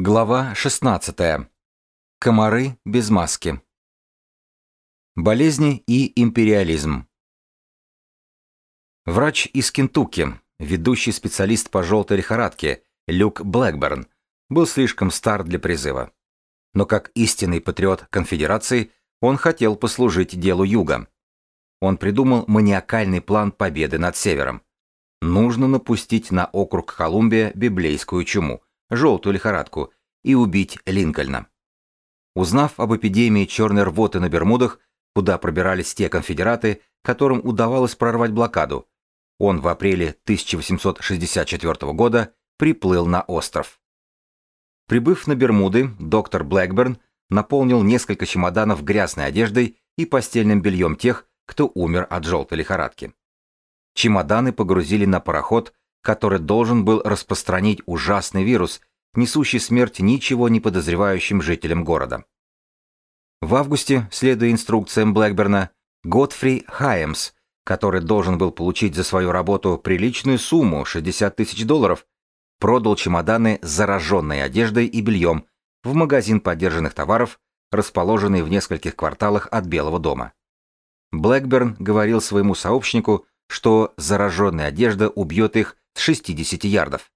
Глава 16. Комары без маски. Болезни и империализм. Врач из Кентукки, ведущий специалист по желтой лихорадке, Люк Блэкберн, был слишком стар для призыва. Но как истинный патриот конфедерации, он хотел послужить делу Юга. Он придумал маниакальный план победы над Севером. Нужно напустить на округ Колумбия библейскую чуму – желтую лихорадку, и убить Линкольна. Узнав об эпидемии черной рвоты на Бермудах, куда пробирались те конфедераты, которым удавалось прорвать блокаду, он в апреле 1864 года приплыл на остров. Прибыв на Бермуды, доктор Блэкберн наполнил несколько чемоданов грязной одеждой и постельным бельем тех, кто умер от желтой лихорадки. Чемоданы погрузили на пароход, который должен был распространить ужасный вирус, несущий смерть ничего не подозревающим жителям города. В августе, следуя инструкциям Блэкберна, Готфри Хайемс, который должен был получить за свою работу приличную сумму 60 тысяч долларов, продал чемоданы с зараженной одеждой и бельем в магазин подержанных товаров, расположенный в нескольких кварталах от Белого дома. Блэкберн говорил своему сообщнику, что зараженная одежда убьет их с 60 ярдов.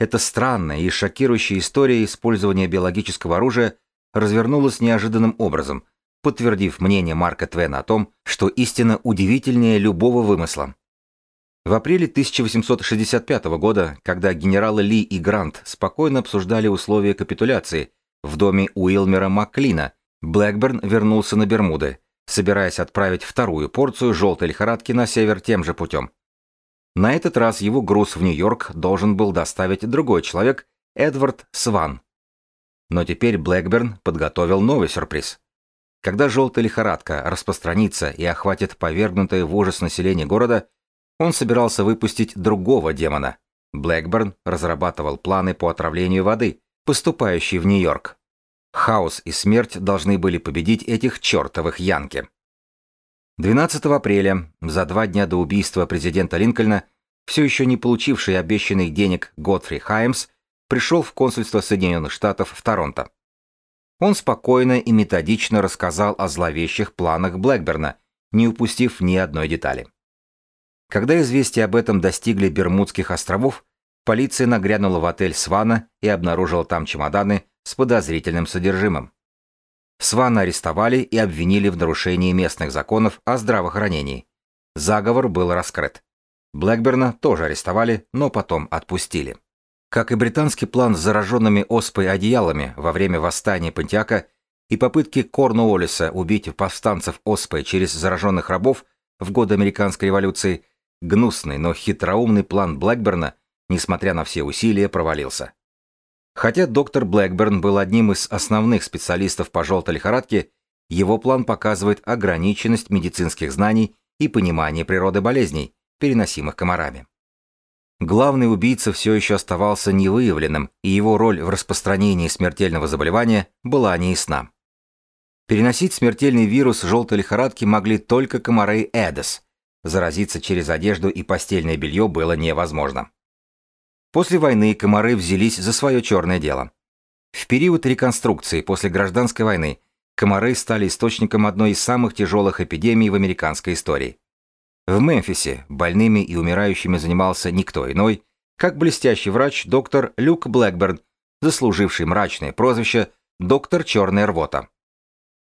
Эта странная и шокирующая история использования биологического оружия развернулась неожиданным образом, подтвердив мнение Марка Твена о том, что истина удивительнее любого вымысла. В апреле 1865 года, когда генералы Ли и Грант спокойно обсуждали условия капитуляции в доме Уилмера Макклина, Блэкберн вернулся на Бермуды, собираясь отправить вторую порцию желтой лихорадки на север тем же путем. На этот раз его груз в Нью-Йорк должен был доставить другой человек, Эдвард Сван. Но теперь Блэкберн подготовил новый сюрприз. Когда желтая лихорадка распространится и охватит повергнутое в ужас население города, он собирался выпустить другого демона. Блэкберн разрабатывал планы по отравлению воды, поступающей в Нью-Йорк. Хаос и смерть должны были победить этих чертовых янки. 12 апреля, за два дня до убийства президента Линкольна, все еще не получивший обещанных денег Готфри Хаймс пришел в консульство Соединенных Штатов в Торонто. Он спокойно и методично рассказал о зловещих планах Блэкберна, не упустив ни одной детали. Когда известия об этом достигли Бермудских островов, полиция нагрянула в отель Свана и обнаружила там чемоданы с подозрительным содержимым. Свана арестовали и обвинили в нарушении местных законов о здравоохранении. Заговор был раскрыт. Блэкберна тоже арестовали, но потом отпустили. Как и британский план с зараженными оспой одеялами во время восстания Пантиака и попытки Корнуоллиса убить повстанцев оспой через зараженных рабов в годы американской революции, гнусный, но хитроумный план Блэкберна, несмотря на все усилия, провалился. Хотя доктор Блэкберн был одним из основных специалистов по желтой лихорадке, его план показывает ограниченность медицинских знаний и понимание природы болезней, переносимых комарами. Главный убийца все еще оставался невыявленным, и его роль в распространении смертельного заболевания была неясна. Переносить смертельный вирус желтой лихорадки могли только комары Эдес. Заразиться через одежду и постельное белье было невозможно. После войны комары взялись за свое черное дело. В период реконструкции после гражданской войны комары стали источником одной из самых тяжелых эпидемий в американской истории. В Мемфисе больными и умирающими занимался никто иной, как блестящий врач доктор Люк Блэкберн, заслуживший мрачное прозвище «доктор черная рвота».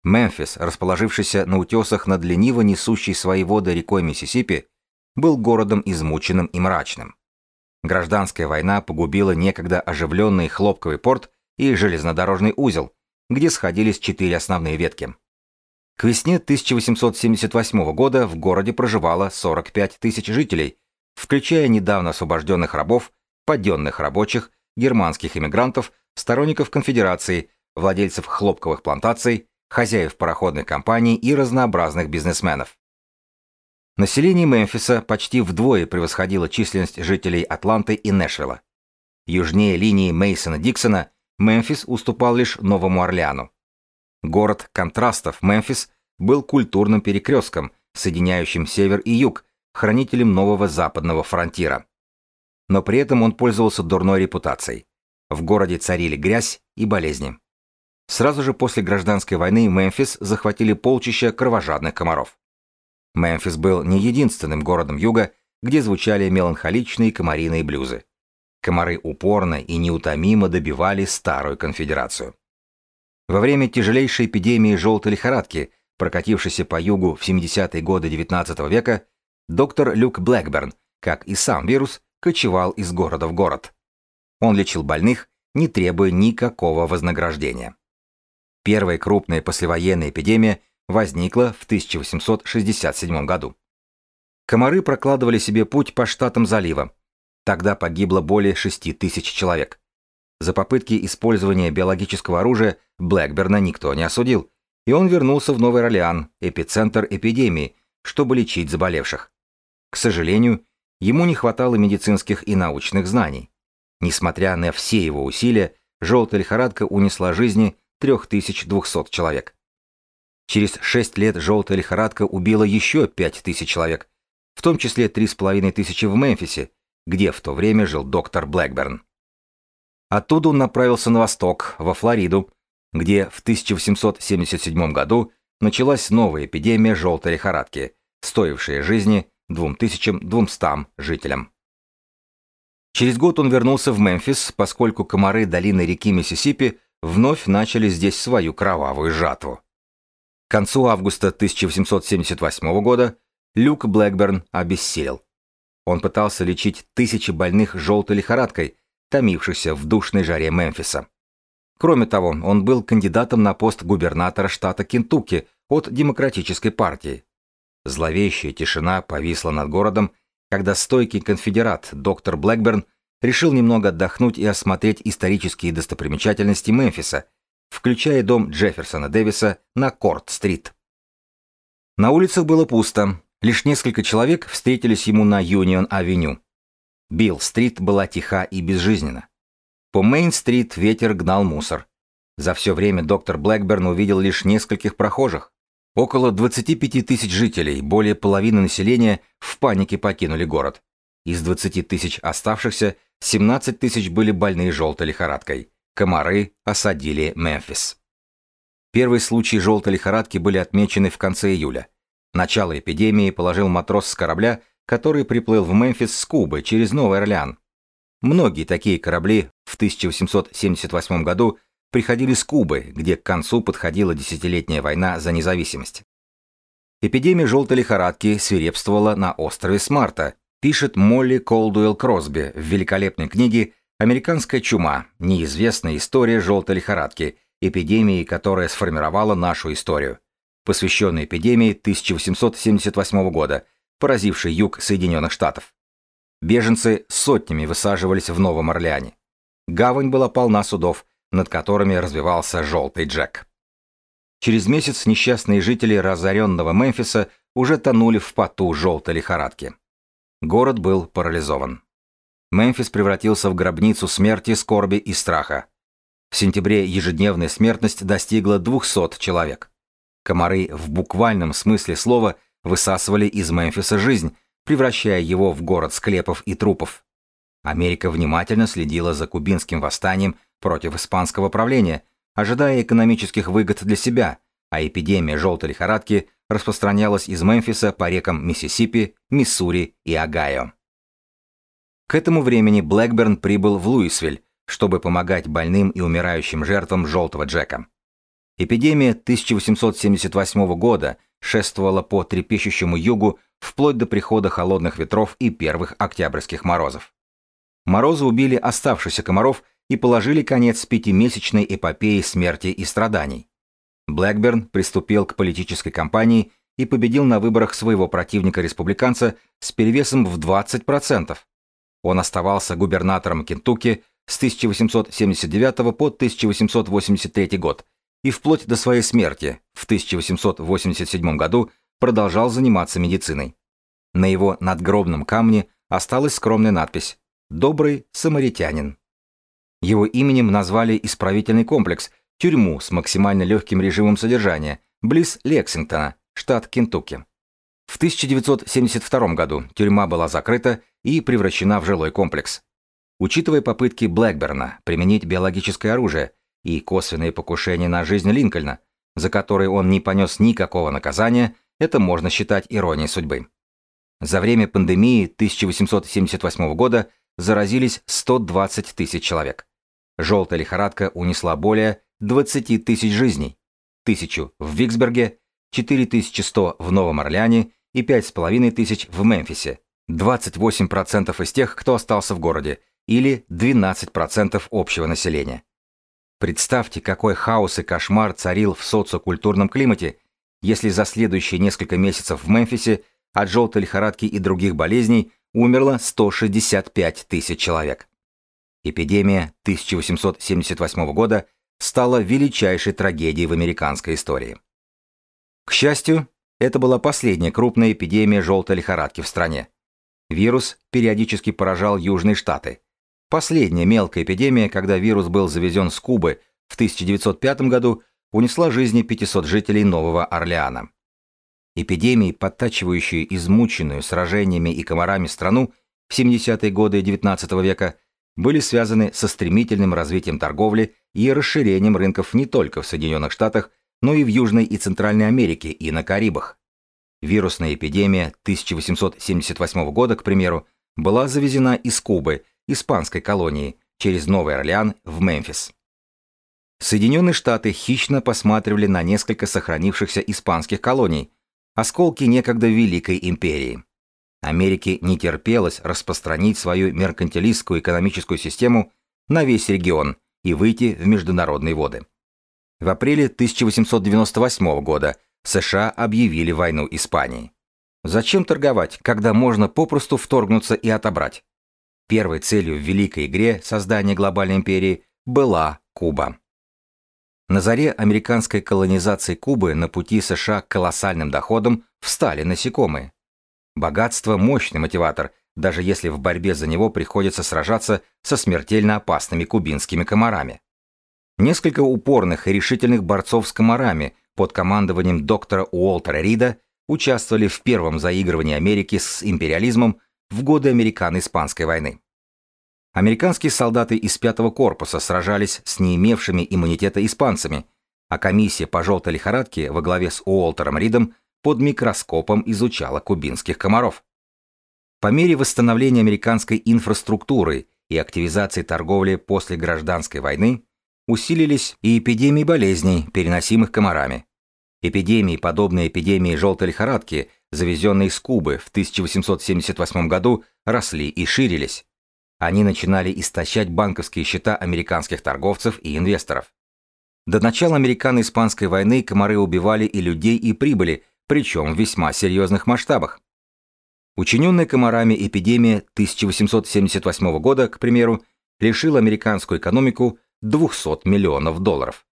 Мемфис, расположившийся на утесах над лениво несущей свои воды рекой Миссисипи, был городом измученным и мрачным. Гражданская война погубила некогда оживленный хлопковый порт и железнодорожный узел, где сходились четыре основные ветки. К весне 1878 года в городе проживало 45 тысяч жителей, включая недавно освобожденных рабов, подденных рабочих, германских иммигрантов, сторонников конфедерации, владельцев хлопковых плантаций, хозяев пароходных компаний и разнообразных бизнесменов. Население Мемфиса почти вдвое превосходило численность жителей Атланты и Нэшвилла. Южнее линии Мейсона-Диксона Мемфис уступал лишь Новому Орлеану. Город контрастов Мемфис был культурным перекрестком, соединяющим север и юг, хранителем нового западного фронтира. Но при этом он пользовался дурной репутацией. в городе царили грязь и болезни. Сразу же после гражданской войны Мемфис захватили полчища кровожадных комаров. Мемфис был не единственным городом юга, где звучали меланхоличные комариные блюзы. Комары упорно и неутомимо добивали старую конфедерацию. Во время тяжелейшей эпидемии желтой лихорадки, прокатившейся по югу в 70-е годы XIX века, доктор Люк Блэкберн, как и сам вирус, кочевал из города в город. Он лечил больных, не требуя никакого вознаграждения. Первая крупная послевоенная эпидемия возникла в 1867 году. Комары прокладывали себе путь по штатам залива. Тогда погибло более 6 тысяч человек. За попытки использования биологического оружия Блэкберна никто не осудил, и он вернулся в Новый Орлеан, эпицентр эпидемии, чтобы лечить заболевших. К сожалению, ему не хватало медицинских и научных знаний. Несмотря на все его усилия, желтая лихорадка унесла жизни 3200 человек. Через 6 лет желтая лихорадка убила еще 5000 человек, в том числе 3500 в Мемфисе, где в то время жил доктор Блэкберн. Оттуда он направился на восток, во Флориду, где в 1877 году началась новая эпидемия желтой лихорадки, стоившая жизни 2200 жителям. Через год он вернулся в Мемфис, поскольку комары долины реки Миссисипи вновь начали здесь свою кровавую жатву. К концу августа 1878 года Люк Блэкберн обессилел. Он пытался лечить тысячи больных желтой лихорадкой, томившихся в душной жаре Мемфиса. Кроме того, он был кандидатом на пост губернатора штата Кентукки от Демократической партии. Зловещая тишина повисла над городом, когда стойкий конфедерат доктор Блэкберн решил немного отдохнуть и осмотреть исторические достопримечательности Мемфиса, включая дом Джефферсона Дэвиса на Корт-стрит. На улицах было пусто, лишь несколько человек встретились ему на Юнион-авеню. Билл-стрит была тиха и безжизненна. По Мейн-стрит ветер гнал мусор. За все время доктор Блэкберн увидел лишь нескольких прохожих. Около 25 тысяч жителей, более половины населения, в панике покинули город. Из 20 тысяч оставшихся 17 тысяч были больны желтой лихорадкой. Комары осадили Мемфис. Первые случаи желтой лихорадки были отмечены в конце июля. Начало эпидемии положил матрос с корабля, который приплыл в Мемфис с Кубы через Новый Орлеан. Многие такие корабли в 1878 году приходили с Кубы, где к концу подходила десятилетняя война за независимость. Эпидемия желтой лихорадки свирепствовала на острове Смарта, пишет Молли Колдуэлл Кросби в великолепной книге «Американская чума. Неизвестная история желтой лихорадки», эпидемии, которая сформировала нашу историю, посвященной эпидемии 1878 года, поразившей юг Соединенных Штатов. Беженцы сотнями высаживались в Новом Орлеане. Гавань была полна судов, над которыми развивался желтый Джек. Через месяц несчастные жители разоренного Мемфиса уже тонули в поту желтой лихорадки. Город был парализован. Мемфис превратился в гробницу смерти, скорби и страха. В сентябре ежедневная смертность достигла 200 человек. Комары в буквальном смысле слова высасывали из Мемфиса жизнь, превращая его в город склепов и трупов. Америка внимательно следила за кубинским восстанием против испанского правления, ожидая экономических выгод для себя, а эпидемия желтой лихорадки распространялась из Мемфиса по рекам Миссисипи, Миссури и Огайо. К этому времени Блэкберн прибыл в Луисвиль, чтобы помогать больным и умирающим жертвам желтого Джека. Эпидемия 1878 года шествовала по трепещущему югу вплоть до прихода холодных ветров и первых октябрьских морозов. Морозы убили оставшихся комаров и положили конец пятимесячной эпопее смерти и страданий. Блэкберн приступил к политической кампании и победил на выборах своего противника-республиканца с перевесом в 20%. Он оставался губернатором Кентукки с 1879 по 1883 год и вплоть до своей смерти в 1887 году продолжал заниматься медициной. На его надгробном камне осталась скромная надпись «Добрый самаритянин». Его именем назвали исправительный комплекс, тюрьму с максимально легким режимом содержания, близ Лексингтона, штат Кентукки. В 1972 году тюрьма была закрыта и превращена в жилой комплекс. Учитывая попытки Блэкберна применить биологическое оружие и косвенные покушения на жизнь Линкольна, за которые он не понес никакого наказания, это можно считать иронией судьбы. За время пандемии 1878 года заразились 120 тысяч человек. Желтая лихорадка унесла более 20 тысяч жизней. Тысячу в Виксберге, 4100 в Новом Орлеане и 5,5 тысяч в Мемфисе. 28% из тех, кто остался в городе, или 12% общего населения. Представьте, какой хаос и кошмар царил в социокультурном климате, если за следующие несколько месяцев в Мемфисе от желтой лихорадки и других болезней умерло 165 тысяч человек. Эпидемия 1878 года стала величайшей трагедией в американской истории. К счастью, это была последняя крупная эпидемия желтой лихорадки в стране. Вирус периодически поражал Южные Штаты. Последняя мелкая эпидемия, когда вирус был завезен с Кубы в 1905 году, унесла жизни 500 жителей Нового Орлеана. Эпидемии, подтачивающие измученную сражениями и комарами страну в 70-е годы XIX века, были связаны со стремительным развитием торговли и расширением рынков не только в Соединенных Штатах, но и в Южной и Центральной Америке и на Карибах. Вирусная эпидемия 1878 года, к примеру, была завезена из Кубы, испанской колонии, через Новый Орлеан в Мемфис. Соединенные Штаты хищно посматривали на несколько сохранившихся испанских колоний, осколки некогда Великой империи. Америке не терпелось распространить свою меркантилистскую экономическую систему на весь регион и выйти в международные воды. В апреле 1898 года США объявили войну Испании. Зачем торговать, когда можно попросту вторгнуться и отобрать? Первой целью в великой игре создания глобальной империи была Куба. На заре американской колонизации Кубы на пути США к колоссальным доходам встали насекомые. Богатство – мощный мотиватор, даже если в борьбе за него приходится сражаться со смертельно опасными кубинскими комарами. Несколько упорных и решительных борцов с комарами под командованием доктора Уолтера Рида участвовали в первом заигрывании Америки с империализмом в годы Американо-Испанской войны. Американские солдаты из пятого корпуса сражались с не имевшими иммунитета испанцами, а комиссия по желтой лихорадке во главе с Уолтером Ридом под микроскопом изучала кубинских комаров. По мере восстановления американской инфраструктуры и активизации торговли после гражданской войны, усилились и эпидемии болезней, переносимых комарами. Эпидемии, подобные эпидемии желтой лихорадки, завезенной из Кубы в 1878 году, росли и ширились. Они начинали истощать банковские счета американских торговцев и инвесторов. До начала американо-испанской войны комары убивали и людей, и прибыли, причем в весьма серьезных масштабах. Учиненная комарами эпидемия 1878 года, к примеру, лишила американскую экономику 200 миллионов долларов.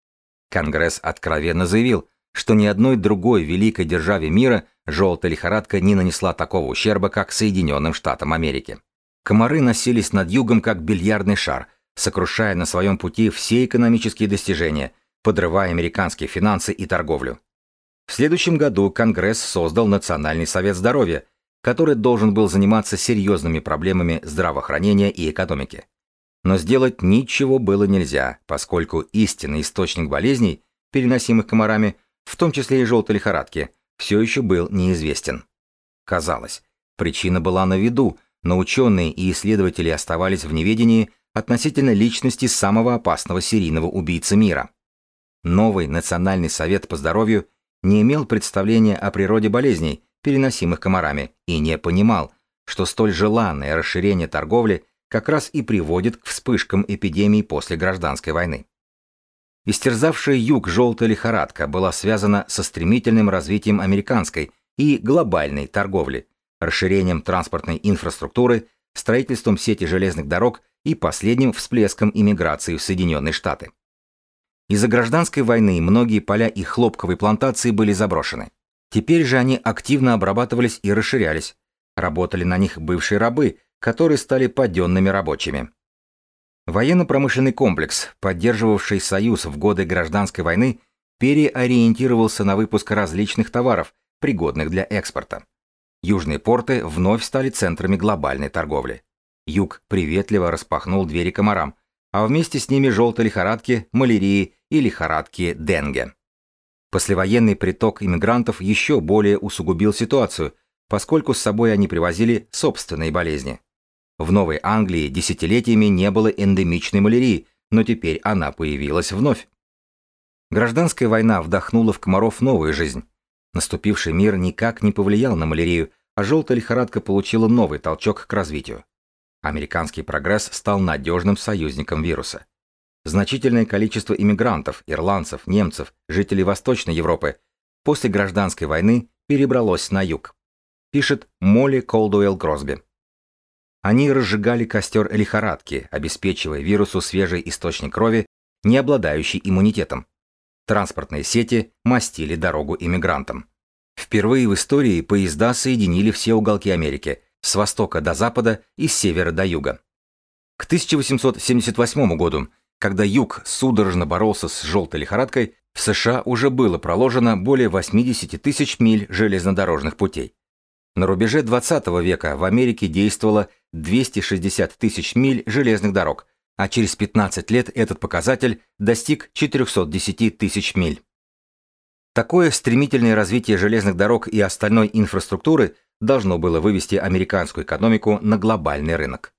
Конгресс откровенно заявил, что ни одной другой великой державе мира желтая лихорадка не нанесла такого ущерба, как Соединенным Штатам Америки. Комары носились над югом как бильярдный шар, сокрушая на своем пути все экономические достижения, подрывая американские финансы и торговлю. В следующем году Конгресс создал Национальный совет здоровья, который должен был заниматься серьезными проблемами здравоохранения и экономики. Но сделать ничего было нельзя, поскольку истинный источник болезней, переносимых комарами, в том числе и желтой лихорадки, все еще был неизвестен. Казалось, причина была на виду, но ученые и исследователи оставались в неведении относительно личности самого опасного серийного убийцы мира. Новый Национальный совет по здоровью не имел представления о природе болезней, переносимых комарами, и не понимал, что столь желанное расширение торговли как раз и приводит к вспышкам эпидемий после гражданской войны. Истерзавшая юг желтая лихорадка была связана со стремительным развитием американской и глобальной торговли, расширением транспортной инфраструктуры, строительством сети железных дорог и последним всплеском иммиграции в Соединенные Штаты. Из-за гражданской войны многие поля и хлопковые плантации были заброшены. Теперь же они активно обрабатывались и расширялись. Работали на них бывшие рабы, которые стали паденными рабочими. Военно-промышленный комплекс, поддерживавший Союз в годы гражданской войны, переориентировался на выпуск различных товаров, пригодных для экспорта. Южные порты вновь стали центрами глобальной торговли. Юг приветливо распахнул двери комарам, а вместе с ними желтой лихорадки, малярии и лихорадки Денге. Послевоенный приток иммигрантов еще более усугубил ситуацию, поскольку с собой они привозили собственные болезни. В Новой Англии десятилетиями не было эндемичной малярии, но теперь она появилась вновь. Гражданская война вдохнула в комаров новую жизнь. Наступивший мир никак не повлиял на малярию, а желтая лихорадка получила новый толчок к развитию. Американский прогресс стал надежным союзником вируса. Значительное количество иммигрантов, ирландцев, немцев, жителей Восточной Европы после гражданской войны перебралось на юг. Пишет Молли Колдуэлл Гросби. Они разжигали костер лихорадки, обеспечивая вирусу свежий источник крови, не обладающий иммунитетом. Транспортные сети мастили дорогу иммигрантам. Впервые в истории поезда соединили все уголки Америки, с востока до запада и с севера до юга. К 1878 году, когда юг судорожно боролся с желтой лихорадкой, в США уже было проложено более 80 тысяч миль железнодорожных путей. На рубеже 20 века в Америке действовало 260 тысяч миль железных дорог, а через 15 лет этот показатель достиг 410 тысяч миль. Такое стремительное развитие железных дорог и остальной инфраструктуры должно было вывести американскую экономику на глобальный рынок.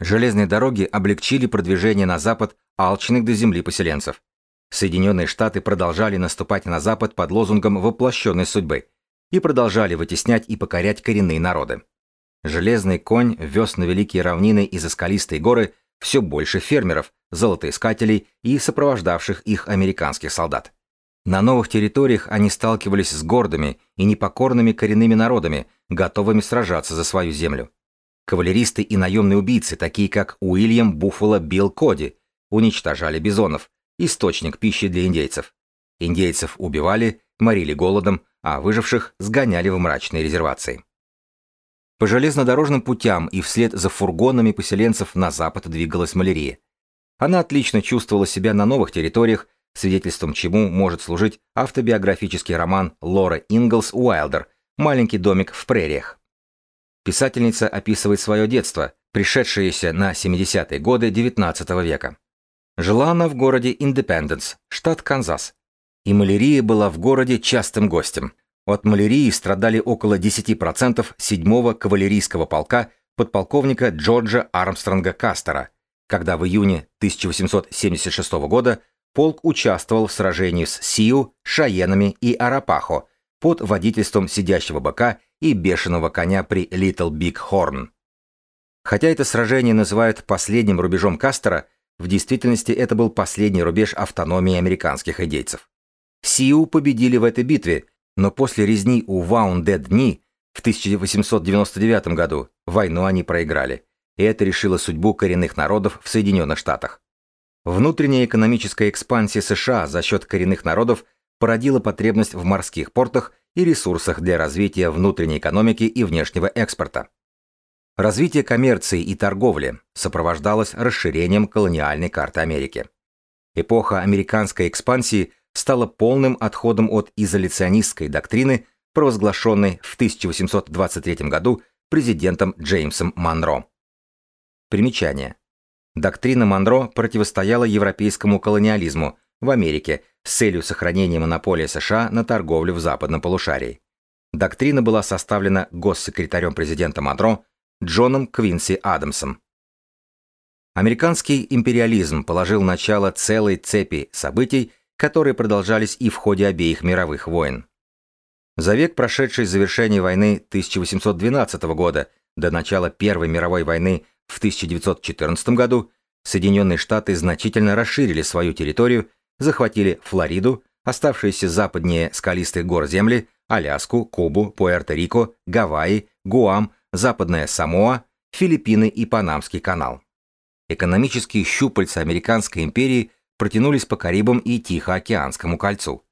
Железные дороги облегчили продвижение на запад алчных до земли поселенцев. Соединенные Штаты продолжали наступать на запад под лозунгом воплощенной судьбы и продолжали вытеснять и покорять коренные народы. Железный конь вез на великие равнины и за скалистые горы все больше фермеров, золотоискателей и сопровождавших их американских солдат. На новых территориях они сталкивались с гордыми и непокорными коренными народами, готовыми сражаться за свою землю. Кавалеристы и наемные убийцы, такие как Уильям Буффало Билл Коди, уничтожали бизонов, источник пищи для индейцев. Индейцев убивали, морили голодом, а выживших сгоняли в мрачные резервации. По железнодорожным путям и вслед за фургонами поселенцев на запад двигалась малярия. Она отлично чувствовала себя на новых территориях, свидетельством чему может служить автобиографический роман Лора Инглс Уайлдер «Маленький домик в прериях». Писательница описывает свое детство, пришедшееся на 70-е годы XIX века. Жила она в городе Индепенденс, штат Канзас. И малярия была в городе частым гостем – от малярии страдали около 10% 7-го кавалерийского полка подполковника Джорджа Армстронга Кастера, когда в июне 1876 года полк участвовал в сражении с Сиу, Шаенами и Арапахо под водительством Сидящего Быка и Бешеного Коня при Литл Биг Хорн. Хотя это сражение называют последним рубежом Кастера, в действительности это был последний рубеж автономии американских индейцев. Сиу победили в этой битве – но после резни у Вундед-Ни в 1899 году войну они проиграли, и это решило судьбу коренных народов в Соединенных Штатах. Внутренняя экономическая экспансия США за счет коренных народов породила потребность в морских портах и ресурсах для развития внутренней экономики и внешнего экспорта. Развитие коммерции и торговли сопровождалось расширением колониальной карты Америки. Эпоха американской экспансии стало полным отходом от изоляционистской доктрины, провозглашенной в 1823 году президентом Джеймсом Монро. Примечание. Доктрина Монро противостояла европейскому колониализму в Америке с целью сохранения монополии США на торговлю в западном полушарии. Доктрина была составлена госсекретарем президента Монро Джоном Квинси Адамсом. Американский империализм положил начало целой цепи событий, которые продолжались и в ходе обеих мировых войн. За век, прошедший с завершения войны 1812 года до начала Первой мировой войны в 1914 году, Соединенные Штаты значительно расширили свою территорию, захватили Флориду, оставшиеся западнее скалистых гор земли, Аляску, Кубу, Пуэрто-Рико, Гавайи, Гуам, Западная Самоа, Филиппины и Панамский канал. Экономические щупальца Американской империи протянулись по Карибам и Тихоокеанскому кольцу.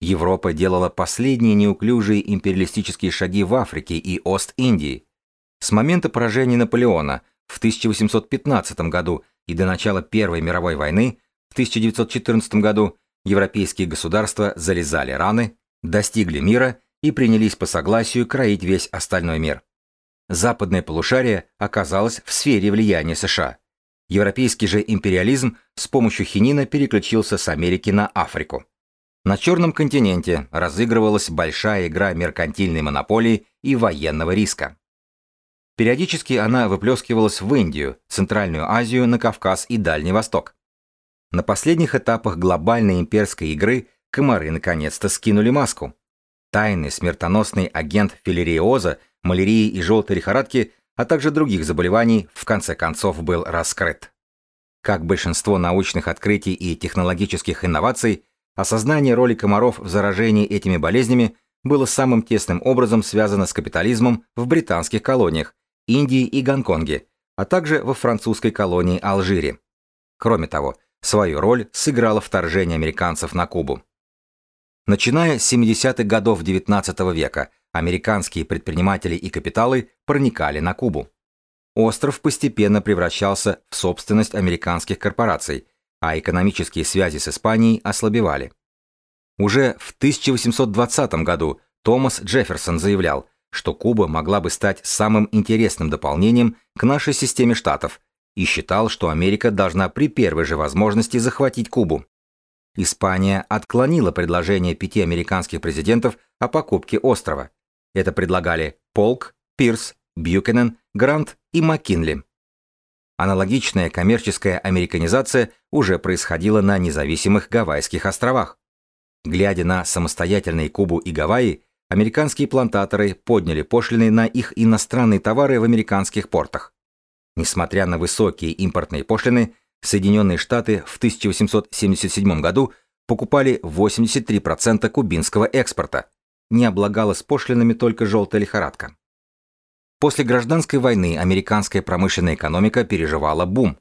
Европа делала последние неуклюжие империалистические шаги в Африке и Ост-Индии. С момента поражения Наполеона в 1815 году и до начала Первой мировой войны в 1914 году европейские государства залезали раны, достигли мира и принялись по согласию кроить весь остальной мир. западное полушарие оказалось в сфере влияния США. Европейский же империализм с помощью хинина переключился с Америки на Африку. На Черном континенте разыгрывалась большая игра меркантильной монополии и военного риска. Периодически она выплескивалась в Индию, Центральную Азию, на Кавказ и Дальний Восток. На последних этапах глобальной имперской игры комары наконец-то скинули маску. Тайный смертоносный агент филериоза, малярии и желтой лихорадки а также других заболеваний, в конце концов был раскрыт. Как большинство научных открытий и технологических инноваций, осознание роли комаров в заражении этими болезнями было самым тесным образом связано с капитализмом в британских колониях, Индии и Гонконге, а также во французской колонии Алжире. Кроме того, свою роль сыграло вторжение американцев на Кубу. Начиная с 70-х годов XIX века американские предприниматели и капиталы проникали на Кубу. Остров постепенно превращался в собственность американских корпораций, а экономические связи с Испанией ослабевали. Уже в 1820 году Томас Джефферсон заявлял, что Куба могла бы стать самым интересным дополнением к нашей системе штатов и считал, что Америка должна при первой же возможности захватить Кубу. Испания отклонила предложение пяти американских президентов о покупке острова. Это предлагали Полк, Пирс, Бьюкенен, Грант и Маккинли. Аналогичная коммерческая американизация уже происходила на независимых Гавайских островах. Глядя на самостоятельные Кубу и Гавайи, американские плантаторы подняли пошлины на их иностранные товары в американских портах. Несмотря на высокие импортные пошлины, Соединенные Штаты в 1877 году покупали 83% кубинского экспорта, не облагалась пошлинами только желтая лихорадка. После гражданской войны американская промышленная экономика переживала бум.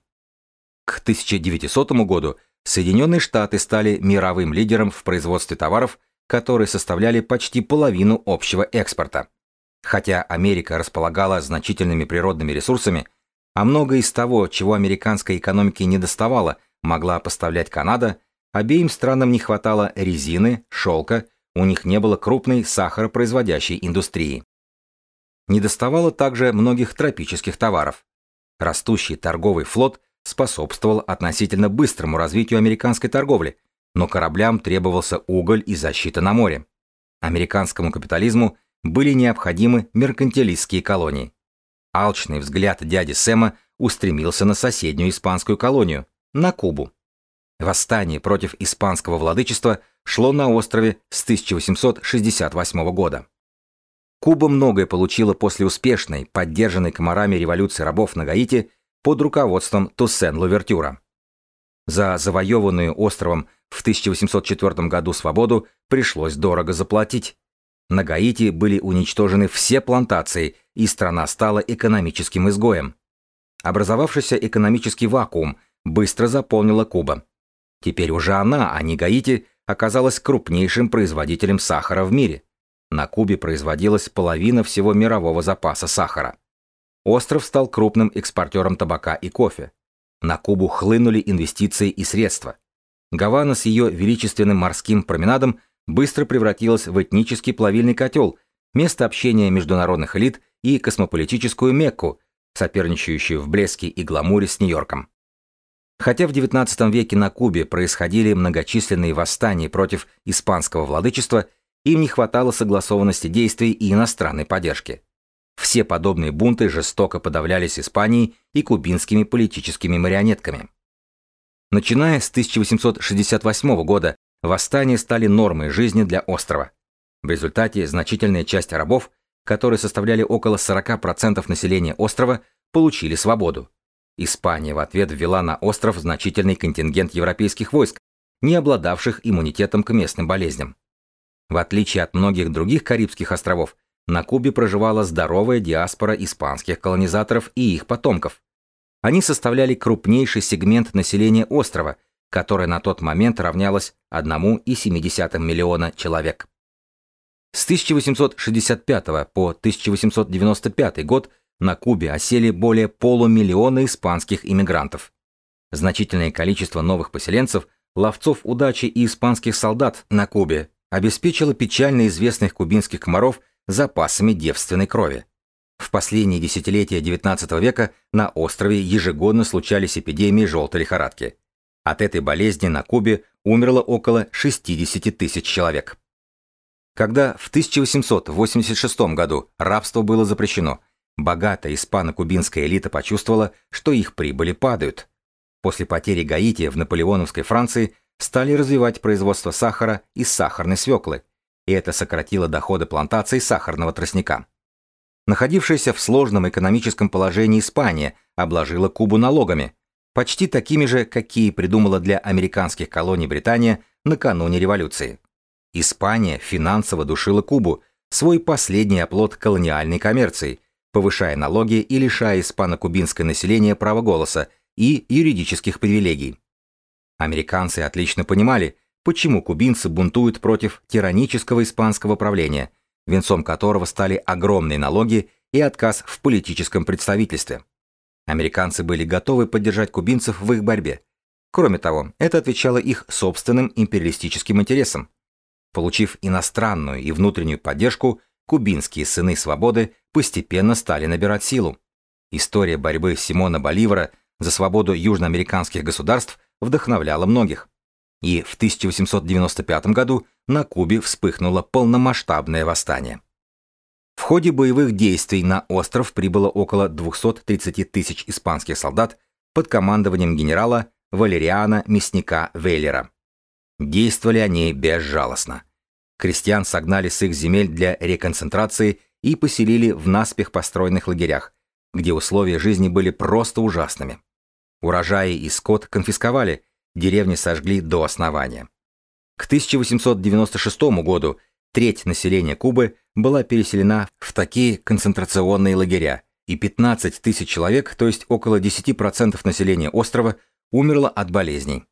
К 1900 году Соединенные Штаты стали мировым лидером в производстве товаров, которые составляли почти половину общего экспорта. Хотя Америка располагала значительными природными ресурсами, а многое из того, чего американской экономике не доставало, могла поставлять Канада, обеим странам не хватало резины, шелка у них не было крупной сахаропроизводящей индустрии. Недоставало также многих тропических товаров. Растущий торговый флот способствовал относительно быстрому развитию американской торговли, но кораблям требовался уголь и защита на море. Американскому капитализму были необходимы меркантилистские колонии. Алчный взгляд дяди Сэма устремился на соседнюю испанскую колонию, на Кубу. Восстание против испанского владычества шло на острове с 1868 года. Куба многое получила после успешной, поддержанной комарами революции рабов на Гаити под руководством Туссен-Лувертюра. За завоеванную островом в 1804 году свободу пришлось дорого заплатить. На Гаити были уничтожены все плантации, и страна стала экономическим изгоем. Образовавшийся экономический вакуум быстро заполнила Куба. Теперь уже она, а не Гаити, оказалась крупнейшим производителем сахара в мире. На Кубе производилась половина всего мирового запаса сахара. Остров стал крупным экспортером табака и кофе. На Кубу хлынули инвестиции и средства. Гавана с ее величественным морским променадом быстро превратилась в этнический плавильный котел, место общения международных элит и космополитическую Мекку, соперничающую в блеске и гламуре с Нью-Йорком. Хотя в XIX веке на Кубе происходили многочисленные восстания против испанского владычества, им не хватало согласованности действий и иностранной поддержки. Все подобные бунты жестоко подавлялись Испанией и кубинскими политическими марионетками. Начиная с 1868 года восстания стали нормой жизни для острова. В результате значительная часть рабов, которые составляли около 40% населения острова, получили свободу. Испания в ответ ввела на остров значительный контингент европейских войск, не обладавших иммунитетом к местным болезням. В отличие от многих других Карибских островов, на Кубе проживала здоровая диаспора испанских колонизаторов и их потомков. Они составляли крупнейший сегмент населения острова, которое на тот момент равнялось 1,7 миллиона человек. С 1865 по 1895 год на Кубе осели более полумиллиона испанских иммигрантов. Значительное количество новых поселенцев, ловцов удачи и испанских солдат на Кубе обеспечило печально известных кубинских комаров запасами девственной крови. В последние десятилетия XIX века на острове ежегодно случались эпидемии желтой лихорадки. От этой болезни на Кубе умерло около 60 тысяч человек. Когда в 1886 году рабство было запрещено, богатая испано-кубинская элита почувствовала, что их прибыли падают. После потери Гаити в наполеоновской Франции стали развивать производство сахара и сахарной свеклы, и это сократило доходы плантаций сахарного тростника. Находившаяся в сложном экономическом положении Испания обложила Кубу налогами, почти такими же, какие придумала для американских колоний Британия накануне революции. Испания финансово душила Кубу, свой последний оплот колониальной коммерции, повышая налоги и лишая испано-кубинское население права голоса и юридических привилегий. Американцы отлично понимали, почему кубинцы бунтуют против тиранического испанского правления, венцом которого стали огромные налоги и отказ в политическом представительстве. Американцы были готовы поддержать кубинцев в их борьбе. Кроме того, это отвечало их собственным империалистическим интересам. Получив иностранную и внутреннюю поддержку, кубинские сыны свободы постепенно стали набирать силу. История борьбы Симона Боливара за свободу южноамериканских государств вдохновляла многих. И в 1895 году на Кубе вспыхнуло полномасштабное восстание. В ходе боевых действий на остров прибыло около 230 тысяч испанских солдат под командованием генерала Валериана Мясника Вейлера. Действовали они безжалостно. Крестьян согнали с их земель для реконцентрации и поселили в наспех построенных лагерях, где условия жизни были просто ужасными. Урожаи и скот конфисковали, деревни сожгли до основания. К 1896 году треть населения Кубы была переселена в такие концентрационные лагеря, и 15 тысяч человек, то есть около 10% населения острова, умерло от болезней.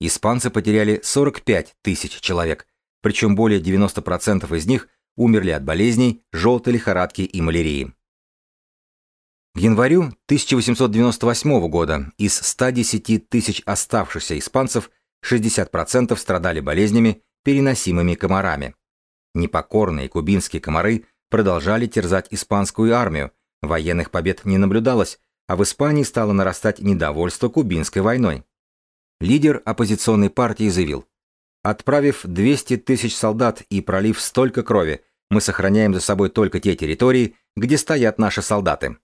Испанцы потеряли 45 тысяч человек, причем более 90% из них умерли от болезней, желтой лихорадки и малярии. К январю 1898 года из 110 тысяч оставшихся испанцев 60% страдали болезнями, переносимыми комарами. Непокорные кубинские комары продолжали терзать испанскую армию, военных побед не наблюдалось, а в Испании стало нарастать недовольство кубинской войной. Лидер оппозиционной партии заявил, «Отправив 200 тысяч солдат и пролив столько крови, мы сохраняем за собой только те территории, где стоят наши солдаты.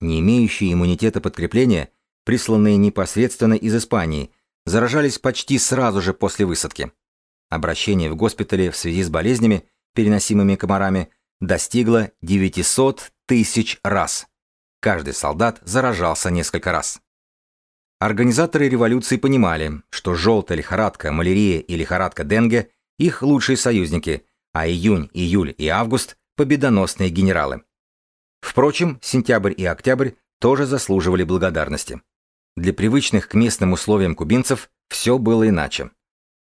Не имеющие иммунитета подкрепления, присланные непосредственно из Испании, заражались почти сразу же после высадки. Обращение в госпитале в связи с болезнями, переносимыми комарами, достигло 900 тысяч раз. Каждый солдат заражался несколько раз. Организаторы революции понимали, что желтая лихорадка, малярия и лихорадка Денге – их лучшие союзники, а июнь, июль и август – победоносные генералы. Впрочем, сентябрь и октябрь тоже заслуживали благодарности. Для привычных к местным условиям кубинцев все было иначе.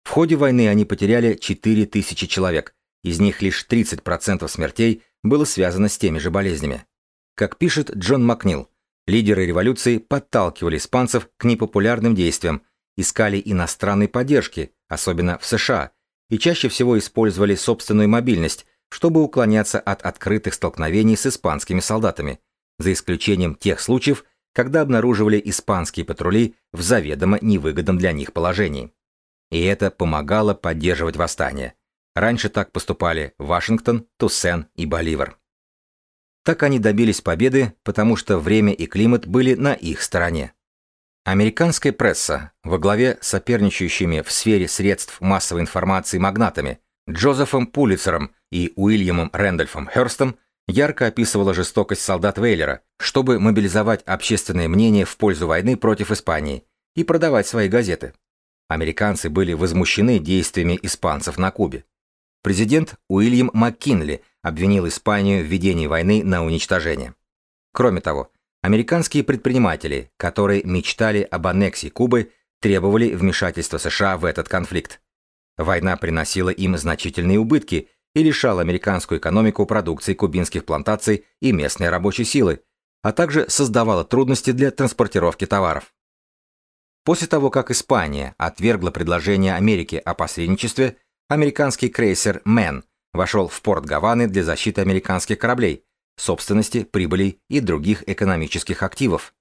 В ходе войны они потеряли 4000 человек, из них лишь 30% смертей было связано с теми же болезнями. Как пишет Джон Макнил, лидеры революции подталкивали испанцев к непопулярным действиям, искали иностранной поддержки, особенно в США, и чаще всего использовали собственную мобильность, чтобы уклоняться от открытых столкновений с испанскими солдатами, за исключением тех случаев, когда обнаруживали испанские патрули в заведомо невыгодном для них положении. И это помогало поддерживать восстание. Раньше так поступали Вашингтон, Туссен и Боливар. Так они добились победы, потому что время и климат были на их стороне. Американская пресса во главе с соперничающими в сфере средств массовой информации магнатами Джозефом Пулицером и Уильямом Рэндольфом Хёрстом ярко описывала жестокость солдат Вейлера, чтобы мобилизовать общественное мнение в пользу войны против Испании и продавать свои газеты. Американцы были возмущены действиями испанцев на Кубе. Президент Уильям МакКинли обвинил Испанию в ведении войны на уничтожение. Кроме того, американские предприниматели, которые мечтали об аннексии Кубы, требовали вмешательства США в этот конфликт. Война приносила им значительные убытки и лишала американскую экономику продукции кубинских плантаций и местной рабочей силы, а также создавала трудности для транспортировки товаров. После того, как Испания отвергла предложение Америки о посредничестве, американский крейсер «Мэн» вошел в порт Гаваны для защиты американских кораблей, собственности, прибылей и других экономических активов.